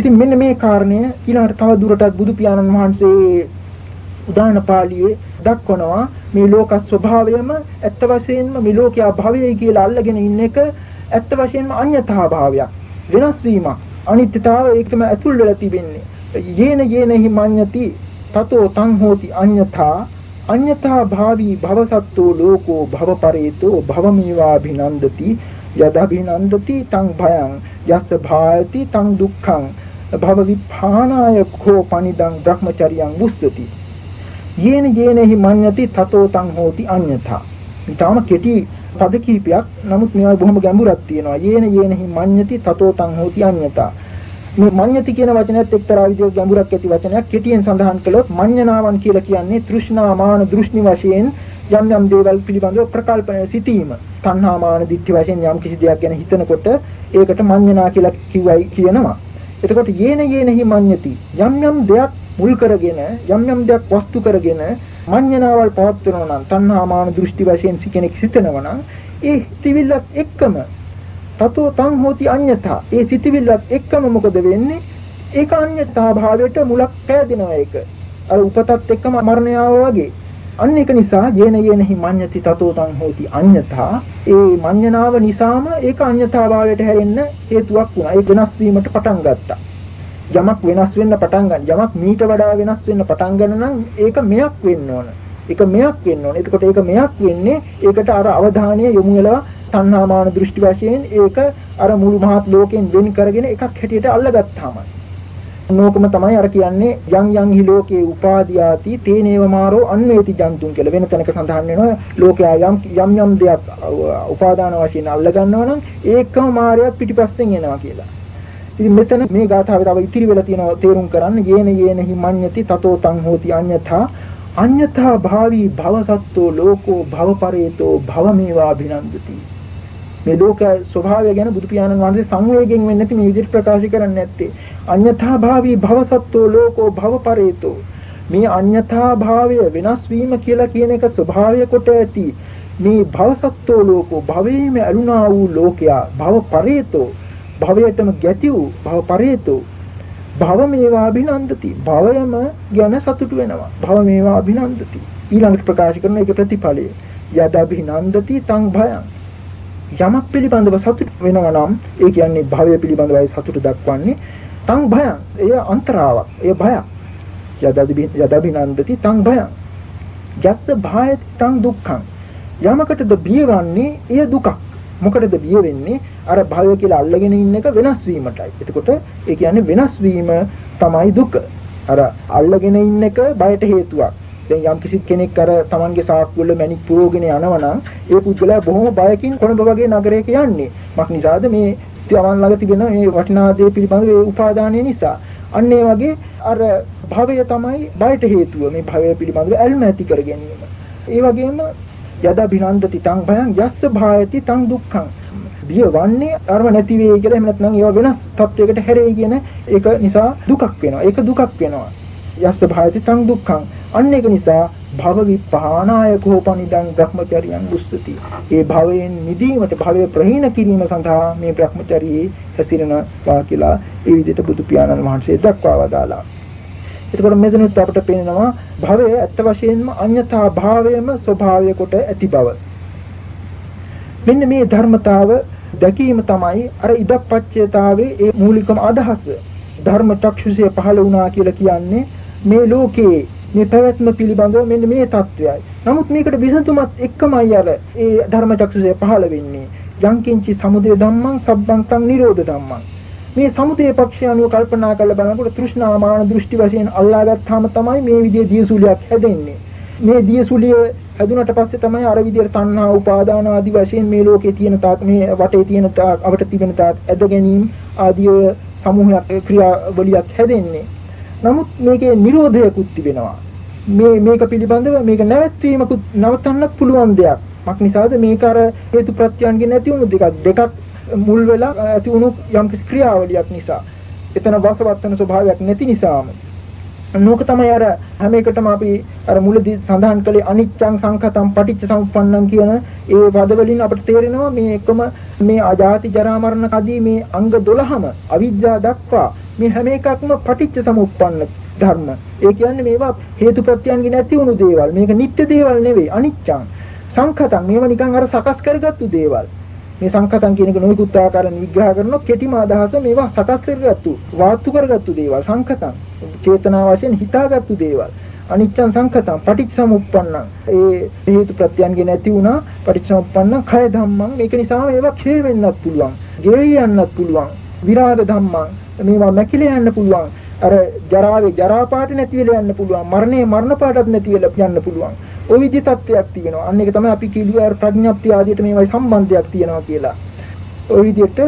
ඉතින් මෙන්න මේ කාරණය ඊළඟට තව දුරටත් බුදු පියාණන් වහන්සේ උදාන පාළියේ දක්වනවා මේ ලෝක ස්වභාවයම ඇත්ත වශයෙන්ම මේ ලෝකයා භවයයි කියලා අල්ලගෙන ඉන්න එක ඇත්ත වශයෙන්ම අඤ්‍යතා භාවයක් වෙනස් වීමක්. අනිත්‍යතාව ඒක තමයි ඇතුල් වෙලා තිබෙන්නේ. යේන යේනහි මඤ්ඤති තතෝ තං හෝති අඤ්‍යතා. අඤ්‍යතා භාවී භවසත්තෝ ලෝකෝ භවපරේතෝ භවමීවා භිනන්දති යදභිනන්දති තං භයං. යස්ස භායති තං දුක්ඛං. භව විපානාය කෝ පනිදං බ්‍රහ්මචරියං මුස්සති යේන යේනෙහි මඤ්ඤති තතෝ තං හෝති අඤ්ඤතා. ඊටම කෙටි පද කීපයක්. නමුත් මේවා බොහොම ගැඹුරක් තියෙනවා. යේන යේනෙහි මඤ්ඤති තතෝ තං හෝති අඤ්ඤතා. මේ මඤ්ඤති කියන වචනයත් එක්තරා විදිහක ගැඹුරක් ඇති වචනයක්. කෙටියෙන් සඳහන් කළොත් මඤ්ඤනාවන් කියලා කියන්නේ තෘෂ්ණා මාන දෘෂ්ණි වශයෙන් යම් යම් දේවල් පිළිබඳව ප්‍රකල්පනය සිටීම. තණ්හා මාන දිට්ඨි වශයෙන් යම් කිසි දෙයක් ගැන හිතනකොට ඒකට මඤ්ඤණා කියලා කිව්වයි කියනවා. එතකොට යේන යේනහි මඤ්ඤති. යම් යම් දෙයක් මුල් කරගෙන යම් යම් දෙයක් වස්තු කරගෙන මඤ්ඤණාවල් පවත්වනවා නම් තණ්හා මාන දෘෂ්ටි වශයෙන් කෙනෙක් සිතනවා නම් ඒ සිතිවිල්ලත් එක්කම තතෝ තං හෝති අඤ්ඤතා. ඒ සිතිවිල්ලත් එක්කම මොකද වෙන්නේ? ඒක අඤ්ඤතා භාවයට මුලක් පෑදෙනවා ඒක. අර උපතත් එක්කම මරණය වගේ. අන්න ඒක නිසා යේන යේනහි මඤ්ඤති තතෝ තං හෝති අඤ්ඤතා ඒ මඤ්ඤණාව නිසාම ඒක අඤ්ඤතා භාවයට හැරෙන්න හේතුවක් වුණා ඒ වෙනස් වීමට පටන් ගත්තා යමක් වෙනස් වෙන්න පටන් ගන්න යමක් මීට වඩා වෙනස් වෙන්න පටන් ගන්න නම් ඒක මෙයක් වෙන්න ඕන. ඒක මෙයක් වෙන්න ඕන. එතකොට ඒක මෙයක් වෙන්නේ ඒකට අර අවධානය යොමු වෙලා තණ්හාමාන දෘෂ්ටි වශයෙන් ඒක අර මුළු මහත් ලෝකයෙන් වෙන් කරගෙන එකක් හැටියට අල්ලගත්තාමයි. නෝකම තමයි අර කියන්නේ යම් යම් හි ලෝකේ උපාදීයාති තේනේව මාරෝ අන්වේති ජන්තුන් කියලා. වෙන තැනක සඳහන් වෙනවා ලෝකයා යම් යම් යම් දෙයක් උපාදාන වශයෙන් අල්ල ගන්නවා නම් ඒකම මායයක් පිටිපස්සෙන් එනවා කියලා. ඉතින් මෙතන මේ ගාථාවේ තව ඉතිරි වෙලා තියෙනවා තේරුම් කරන්න. යේන යේන හිමඤ්ඤති තතෝ තං හෝති අඤ්ඤථා. අඤ්ඤථා භාවී භවසත්තෝ ලෝකෝ භවපරේතෝ භවමේවා අභිනන්දති. මේ ලෝක ස්වභාවය ගැන බුදු පියාණන් වහන්සේ සංවේගයෙන් වෙන්නේ නැති මේ විදිහට ප්‍රකාශ කරන්නේ නැත්තේ. අඤ්ඤථා භාවී භවසත්තෝ ලෝකෝ භවපරේතෝ. මේ අඤ්ඤථා භාවය වෙනස් වීම කියලා කියන එක ස්වභාවය කොට ඇති. මේ භවසත්තෝ ලෝකෝ භවයේම ඇලුනා වූ ලෝකයා භවපරේතෝ. භවයටම ගැති වූ භව පරේතෝ භව මේවා අභිනන්දති. භවයම ගැන සතුටු වෙනවා. භව මේවා අභිනන්දති. ඊළඟට ප්‍රකාශ කරන එක ප්‍රතිඵලය. යද අභිනන්දති තං භයං. යමක් පිළිබඳව සතුට වෙනවා නම් ඒ කියන්නේ භවය පිළිබඳවයි සතුට දක්වන්නේ තං භයං. එය අන්තරාවක්. එය භයක් යද අභිනන්දති තං භයං. යස්ස භායති තං දුක්ඛං. යමකටද බියවන්නේ එය දුකක්. මොකටද බිය වෙන්නේ අර භවය කියලා අල්ලගෙන ඉන්න එක වෙනස් වීමටයි. එතකොට ඒ කියන්නේ වෙනස් වීම තමයි දුක. අර අල්ලගෙන ඉන්න එක බයට හේතුවක්. දැන් යම් කිසි කෙනෙක් අර Tamanගේ සාක්කුව වල මැණික් පුරවගෙන යනවා නම් ඒ පුද්ගලයා බොහොම බයකින් කොළඹ වගේ නගරයක යන්නේ. මක් නිසාද මේ තමන් ළඟ තිබෙන මේ වටිනා දේ පිළිබඳ ඒ උපාදානය නිසා. අන්න ඒ වගේ අර භවය තමයි බයට හේතුව. මේ භවය පිළිබඳව ඇල්ම ඇති කර ගැනීම. ඒ වගේම යදා බිනන්දති තං භයං යස්ස භායති තං දුක්ඛං බිය වන්නේ අරම නැති වෙයි කියලා එහෙම නැත්නම් ඒවා වෙනස් තත්වයකට හැරෙයි කියන ඒක නිසා දුකක් වෙනවා ඒක දුකක් වෙනවා යස්ස භායති තං දුක්ඛං අන්න ඒක නිසා භව විපහානාය කෝපනිදං බ්‍රහ්මචර්යං දුස්සති ඒ භවයෙන් නිදීමට භවය ප්‍රහීන කිරීම සඳහා මේ බ්‍රහ්මචර්යයේ හැසිරෙනවා කියලා ඒ විදිහට බුදු පියාණන් වහන්සේ දක්වා වදාලා එතකොට මෙතනත් අපට පේනවා භවය ඇත්ත වශයෙන්ම අඤ්‍යතා භාවයම ස්වභාවය කොට ඇති බව. මෙන්න මේ ධර්මතාව දැකීම තමයි අර ඉදප්පච්චයතාවේ ඒ මූලිකම අදහස. ධර්ම චක්ෂුෂය පහළ වුණා කියලා කියන්නේ මේ ලෝකයේ මේ පැවැත්ම පිළිබඳව මෙන්න මේ தත්වයයි. නමුත් මේකට විසඳුමත් එක්කමයි අර ඒ ධර්ම චක්ෂුෂය පහළ වෙන්නේ. යංකින්චි සමුදය ධම්මං සබ්බං තං නිරෝධ ධම්මං මේ සමුදේ පක්ෂය අනුව කල්පනා කරලා බලනකොට තෘෂ්ණා මාන දෘෂ්ටි වශයෙන් අල්ලාගත්තාම තමයි මේ විදිහේ දියසුලියක් හැදෙන්නේ. මේ දියසුලිය හැදුනට පස්සේ තමයි අර විදිහට තණ්හා උපාදාන ආදී වශයෙන් මේ ලෝකේ තියෙන තාක් මේ වටේ තියෙන තාක් අපට තිබෙන තාක් ඇද ගැනීම ආදී සමූහයක් ක්‍රියාවලියක් හැදෙන්නේ. නමුත් මේකේ නිරෝධයකුත් තිබෙනවා. මේ මේක පිළිබඳව මේක නැවැත්වීමකුත් නවත්තන්නත් පුළුවන් දෙයක්. මක් නිසාද මේක අර හේතු ප්‍රත්‍යයන්ගෙන් නැති වුණු දෙකක් දෙකක් මුල් වෙලා ඇති වුණු යම් ක්‍රියාවලියක් නිසා එතන වාසවත් වෙන ස්වභාවයක් නැති නිසාම නෝක තමයි අර හැම එකටම අපි අර මුලදී සඳහන් කළේ අනිච්චං සංඛතං පටිච්ච සමුප්පන්නං කියන ඒ පද වලින් අපිට තේරෙනවා මේ එකම මේ අජාති ජරා මරණ කදී මේ අංග 12ම අවිජ්ජා දක්වා මේ හැම එකක්ම පටිච්ච සමුප්පන්න ධර්ම. ඒ කියන්නේ මේවා හේතු ප්‍රත්‍යයන්ගේ නැති වුණු දේවල්. මේක නිත්‍ය දේවල් නෙවෙයි අනිච්චං. සංඛතං මේවා නිකන් අර සකස් කරගත්තු දේවල්. මේ සංකතං කියන එක නොයෙකුත් ආකාරයෙන් විග්‍රහ කරනොත් කෙටිම අදහස මේවා සකස් කරගත්තු වාස්තු කරගත්තු දේවල්. සංකතං. චේතනා වශයෙන් හිතාගත්තු දේවල්. අනිච්චං සංකතං. පටිච්චසමුප්පන්නං ඒ හේතු ප්‍රත්‍යයන්ගේ නැති වුණා. පටිච්චසමුප්පන්නං කය ධම්මං. ඒක නිසා මේවා ක්ෂය වෙන්නත් පුළුවන් ගෙවි යන්නත් පුළුවන්. විරාග ධම්මං මේවා මැකිලා යන්න පුළුවන් අර ජරාවේ ජරා පාට නැති වෙලා යන්න පුළුවන් මරණේ මරණ පාටත් නැති වෙලා යන්න පුළුවන් ওই විදි තත්ත්වයක් තියෙනවා. අන්න ඒක තමයි අපි කිව්වේ ප්‍රඥප්තිය ආදියට මේවයි සම්බන්ධයක් තියෙනවා කියලා. ওই විදිහට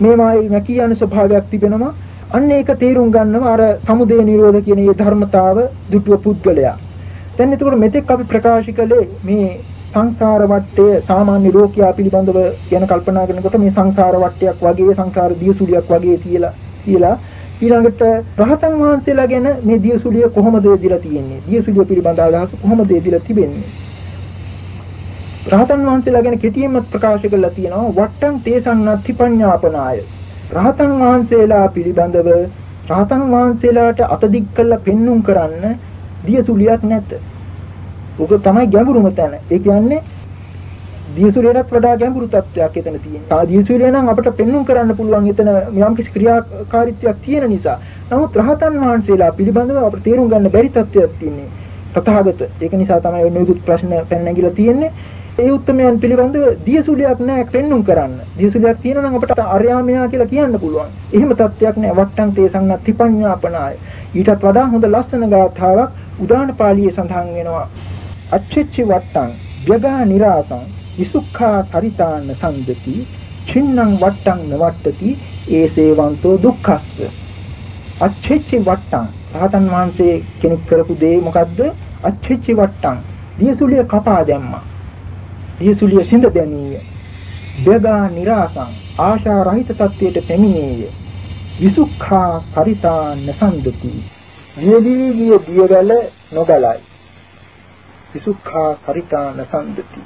මේවායි නැකී යන ස්වභාවයක් තිබෙනවා. අන්න ඒක තේරුම් ගන්නවා අර සමුදය නිරෝධ කියන මේ ධර්මතාව දුටුව පුද්ගලයා. දැන් එතකොට මෙතෙක් අපි ප්‍රකාශ කළේ මේ සංසාර වටය සාමාන්‍ය ලෝකයා පිළිබඳව කියන කල්පනා කරනකොට මේ සංසාර වටයක් වගේ සංසාර දියසුලියක් වගේ කියලා කියලා ඊළඟට රහතන් වහන්සේලා ගැන මේ දියසුලිය කොහොමද දෙදලා තියෙන්නේ? දියසුලිය පිළිබඳ අදහස කොහොමද දෙදලා තිබෙන්නේ? රහතන් වහන්සේලා ගැන කෙටියෙන්ම ප්‍රකාශ කරලා තියෙනවා වට්ටං තේසන්නත්ති පඤ්ඤාපනාය. රහතන් වහන්සේලා පිළිබඳව රහතන් වහන්සේලාට අතදික් කළ පෙන්눔 කරන්න දියසුලියක් නැත. උක තමයි ගැඹුරුම තැන. ඒ කියන්නේ දියසුලියටත් වඩා ගැඹුරු තත්ත්වයක් එතන තියෙනවා. දියසුලිය නම් අපිට පෙන්눔 කරන්න පුළුවන් එතන යම් කිසි ක්‍රියාකාරීත්වයක් තියෙන නිසා. නමුත් රහතන් වහන්සේලා පිළිබඳව අපිට තේරුම් ගන්න බැරි තත්ත්වයක් තියෙන්නේ. තථාගත. ඒක නිසා තමයි ඔය නිකුත් ප්‍රශ්න පැන නැගිලා තියෙන්නේ. ඒ උත්තරමයන් පිළිබඳව දියසුලියක් නැහැ පෙන්눔 කරන්න. දියසුලියක් තියෙනවා නම් අපිට අරයාමයා කියලා කියන්න පුළුවන්. එහෙම තත්ත්වයක් නැහැ. වට්ටං තේසං අත්තිපඤ්ඤාපනාය. ඊටත් වඩා හොඳ ලස්සන ගාථාවක් උදාන පාළියේ සඳහන් වෙනවා. අච්චෙච්චි වට්ටං ව්‍යගා නිරාසං විසුඛා සරිතාන සම්දති චින්නම් වට්ටං නවට්ටති ඒසේවන්තෝ දුක්ඛස්ස. අච්චෙච්චි වට්ටං රහතන් වහන්සේ කෙනෙක් කරපු දේ මොකද්ද? අච්චෙච්චි වට්ටං දියසුලිය කපා දැම්මා. දියසුලිය සිඳ දැමීය. දෙදා නිරාසං ආශා රහිත තත්වයට පැමිණේය. විසුඛා සරිතා නසන්දති නියදී ගිය දියවැල නොගලයි විසුඛා සරිතා නසන්දති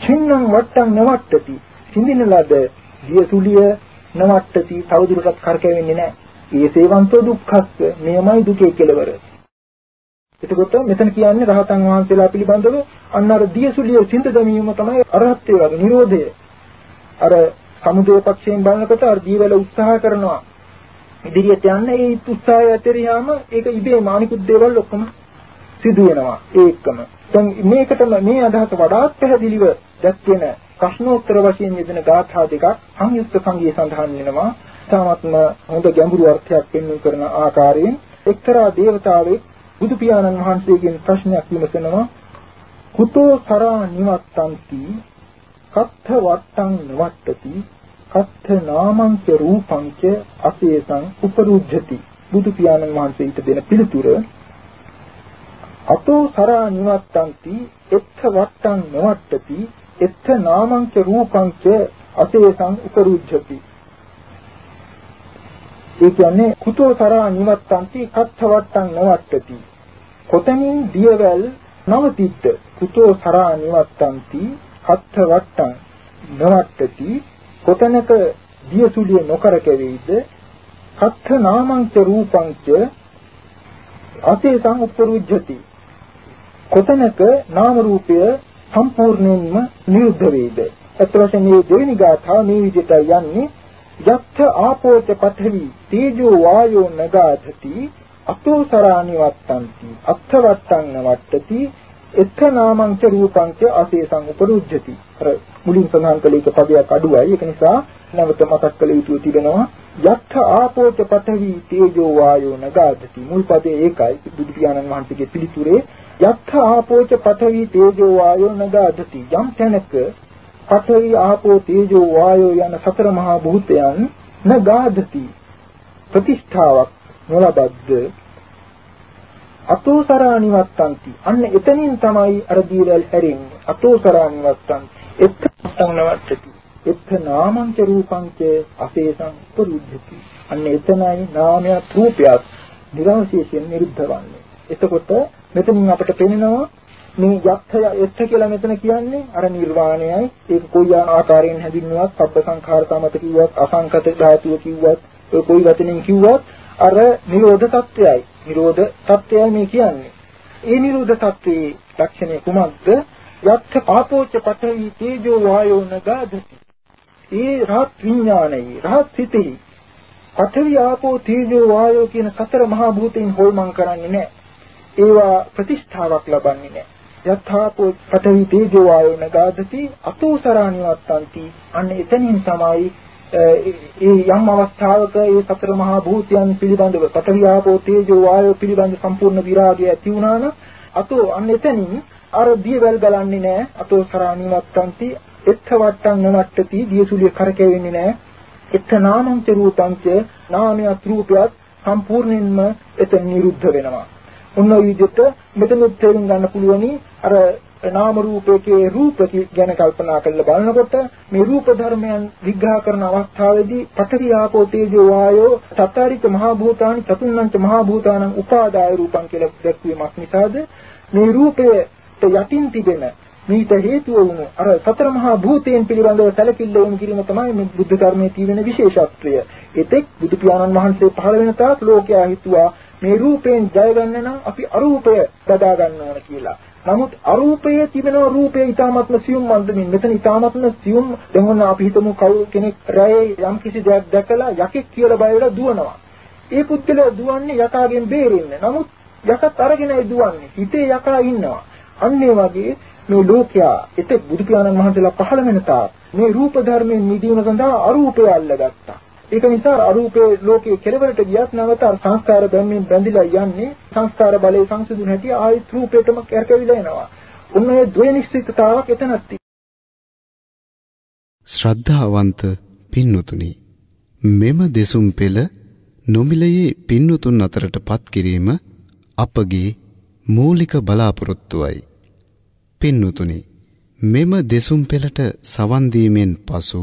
චින්නම් වට්ටම් නවට්ටති සිඳින ලද දියසුලිය නවට්ටති තවදුරටත් කරකැවෙන්නේ නැහැ. ඒ සේවන්තෝ දුක්ඛස්ස මෙයමයි දුකේ කෙලවර. එතකොට මෙතන කියන්නේ රහතන් වහන්සේලා පිළිබඳව අන්න අර දියසුලිය සිඳ දැමීම තමයි අරහත්ත්වය වගේ නිරෝධය. අර සමුදේ පක්ෂයෙන් බලනකොට අර ජීවල උත්සාහ කරනවා ඉදිරියට යන්න ඒ උත්සාහය ඇතරියාම ඒක ඉබේම අනිකුත් දේවල් ඔක්කොම සිදු වෙනවා ඒකම. දැන් මේකටම මේ අදහස වඩාත් පැහැදිලිව දැක්වෙන ප්‍රශ්නෝත්තර වශයෙන් යෙදෙන ගාථා දෙකක් සංයුක්ත සංගීය සඳහන් වෙනවා. තාමත්ම හොඳ ගැඹුරු අර්ථයක් පෙන්වු කරන ආකාරයෙන් එක්තරා දේවතාවෙක් බුදු පියාණන් වහන්සේගෙන් ප්‍රශ්නයක් විමසනවා කුතෝ සරා නිවත්තන්ති කත්ථ වට්ටං නවට්ටති කත්ථ නාමංච රූපංච අසේසං උපරුජ්ජති බුදු පියාණන් වහන්සේ ඊට දෙන පිළිතුර අතෝ සරා නිවත්තන්ති එත්ථ වට්ටං නවට්ටති එත්ථ නාමංච රූපංච අසේසං උපරුජ්ජති. ඒ කියන්නේ කුතෝ සරා නිවත්තන්ති කත්ථ වට්ටං නවට්ටති කොතනින් දියවැල් නවතිද්ද කුතෝ සරා නිවත්තන්ති කත්ථ වට්ටං නවට්ටති කොතනක දියසුලිය නොකර කැවේද කත්ථ නාමංච රූපංච අසේසං උපරුජ්ජති. කොතැනක නාම රූපය සම්පූර්ණයෙන්ම නිරුද්ධ වේද? අත් වශයෙන් මේ දෙවෙනි ගාථාව මේ විදිහට යන්නේ. යත්ථ ආපෝච පඨවි තේජෝ වායෝ නගාධති අතෝසරානි වත්තන්ති අත්ථ වත්තං නවත්තති එත්ථ නාමං ච රූපං ච අසේසං උපරුජ්ජති අර මුලින් සඳහන් කළ එක පදයක් අඩුවයි. ඒක නිසා නැවත මතක් කළ යුතු තිබෙනවා. යත්ථ ආපෝච පඨවි තේජෝ වායෝ නගාධති මුල් පදේ ඒකයි. බුදු පියාණන් වහන්සේගේ පිළිතුරේ යත්ථ ආපෝච පඨවි තේජෝ වායෝ නගාධති යම් තැනක පඨවි ආපෝ තේජෝ වායෝ යන සතර මහා භූතයන් නගාධති ප්‍රතිෂ්ඨාවක් නොලබද්ද? අතෝසරානි වත්තන්ති අන්න එතනින් තමයි අර දීවල් හැරෙන්නේ අතෝසරානි වත්තන්ති එත්තං නවත්තති. එත්ත නාමංච රූපංච අසේසං පුරුද්ධති අන්න එතනයි නාමයක් රූපයක් නිරවශේෂයෙන් නිරුද්ධ වන්නේ. එතකොට මෙතනින් අපට පේනවා මේ යත්ථය එත්ථ කියලා මෙතන කියන්නේ අර නිර්වාණයයි. ඒක කොයි ආකාරයෙන් හැඳින්නුවත් සබ්බ සංඛාර සමත කිව්වත් අසංකත ධාතුව කිව්වත් ඔය කොයි වචනෙන් කිව්වත් අර නිරෝධ தත්වයයි නිරෝධ தත්වයයි මේ කියන්නේ. ඒ නිරෝධ தත්වයේ ලක්ෂණය කුමක්ද? යත්ථ පාපෝච්ච පඨවි තේජෝ වායෝ නගාදති ඒ රහත් විඥානයි රහත් සිතෙහි පඨවි ආපෝ තේජෝ වායෝ කියන සතර මහා භූතයන් හොල්මන් කරන්නේ නැහැ. ඒවා ප්‍රතිෂ්ඨාවක් ලබන්නේ නැහැ. යථාපෝ පඨවි තේජෝ වායෝ නගාදති අතෝසරානිවත්තන්ති අන්න එතනින් තමයි ඒ යම් අවස්ථාවක ඒ සතර මහා භූතයන් පිළිබඳව පඨවි ආපෝ තේජෝ වායෝ පිළිබඳ සම්පූර්ණ විරාගය ඇති වුණා නම් අතෝ අන්න එතනින් අර දියවැල් ගලන්නේ නැහැ. අතෝ සරාණිවත්තන්ති එත්ත වට්ටම් නවට්ටති. දියසුලිය කරකැවෙන්නේ නැහැ. එත්ත නාමංච රූපංච නාමයක් රූපයක් සම්පූර්ණයෙන්ම එතන නිරුද්ධ වෙනවා. ඔන්න ඔය විදිහට මෙතන තේරුම් ගන්න පුළුවනි අර නාම රූපයේ රූප ගැන කල්පනා කරලා බලනකොට මේ රූප ධර්මයන් විග්‍රහ කරන අවස්ථාවේදී පඨවි ආපෝ තේජෝ වායෝ සතරිත මහා භූතානි චතුන්නංච මහා භූතානං උපාදාය රූපං කියලා දැක්වීමක් නිසාද මේ රූපයට යටින් තිබෙන මීට හේතුව වුණු අර සතර මහා භූතයන් පිළිබඳව සැලකිල්ල වුණු කිරීම තමයි මේ බුද්ධ ධර්මයේ තියෙන විශේෂත්වය. එතෙක් බුදු පියාණන් වහන්සේ පහළ වෙන තාක් ලෝකයා හිතුවා මේ රූපයෙන් ජය ගන්න නම් අපි අරූපය බදා ගන්න ඕන කියලා. නමුත් අරූපයේ තිබෙන රූපයේ ඊ타ත්ම සියුම් මන්දමින් මෙතන ඊ타ත්ම සියුම් දෙවොන අපි හිතමු කවුරු කෙනෙක් රැයේ යම් කිසි දෙයක් දැකලා යකෙක් කියලා බය වෙලා දුවනවා. ඒ පුද්ගලයා දුවන්නේ යකාගෙන් බේරෙන්න. නමුත් යකත් අරගෙනයි දුවන්නේ. හිතේ යකා ඉන්නවා. අන්න වගේ මේ ලෝකයා එතෙක් බුදු පියාණන් වහන්සේලා පහළ වෙන තාක් මේ රූප ධර්මයෙන් නිදීම සඳහා අරූපය අල්ලගත්තා. ඒක නිසා අරූපේ ලෝකයේ කෙලවරට ගියත් නැවත සංස්කාර බැම්මෙන් බැඳිලා යන්නේ සංස්කාර බලයේ සංසිඳුන හැටි ආයෙත් රූපේටම කැරකෙවිලා එනවා. උන් ඔය ද්වේනිශ්චිතතාවක් එතනක් ශ්‍රද්ධාවන්ත පින්වතුනි මෙම දෙසුම් පෙළ නොමිලයේ පින්වතුන් අතරටපත් කිරීම අපගේ මූලික බලාපොරොත්තුවයි. පින්වතුනි මෙම දෙසුම් පෙළට සවන් දීමෙන් පසු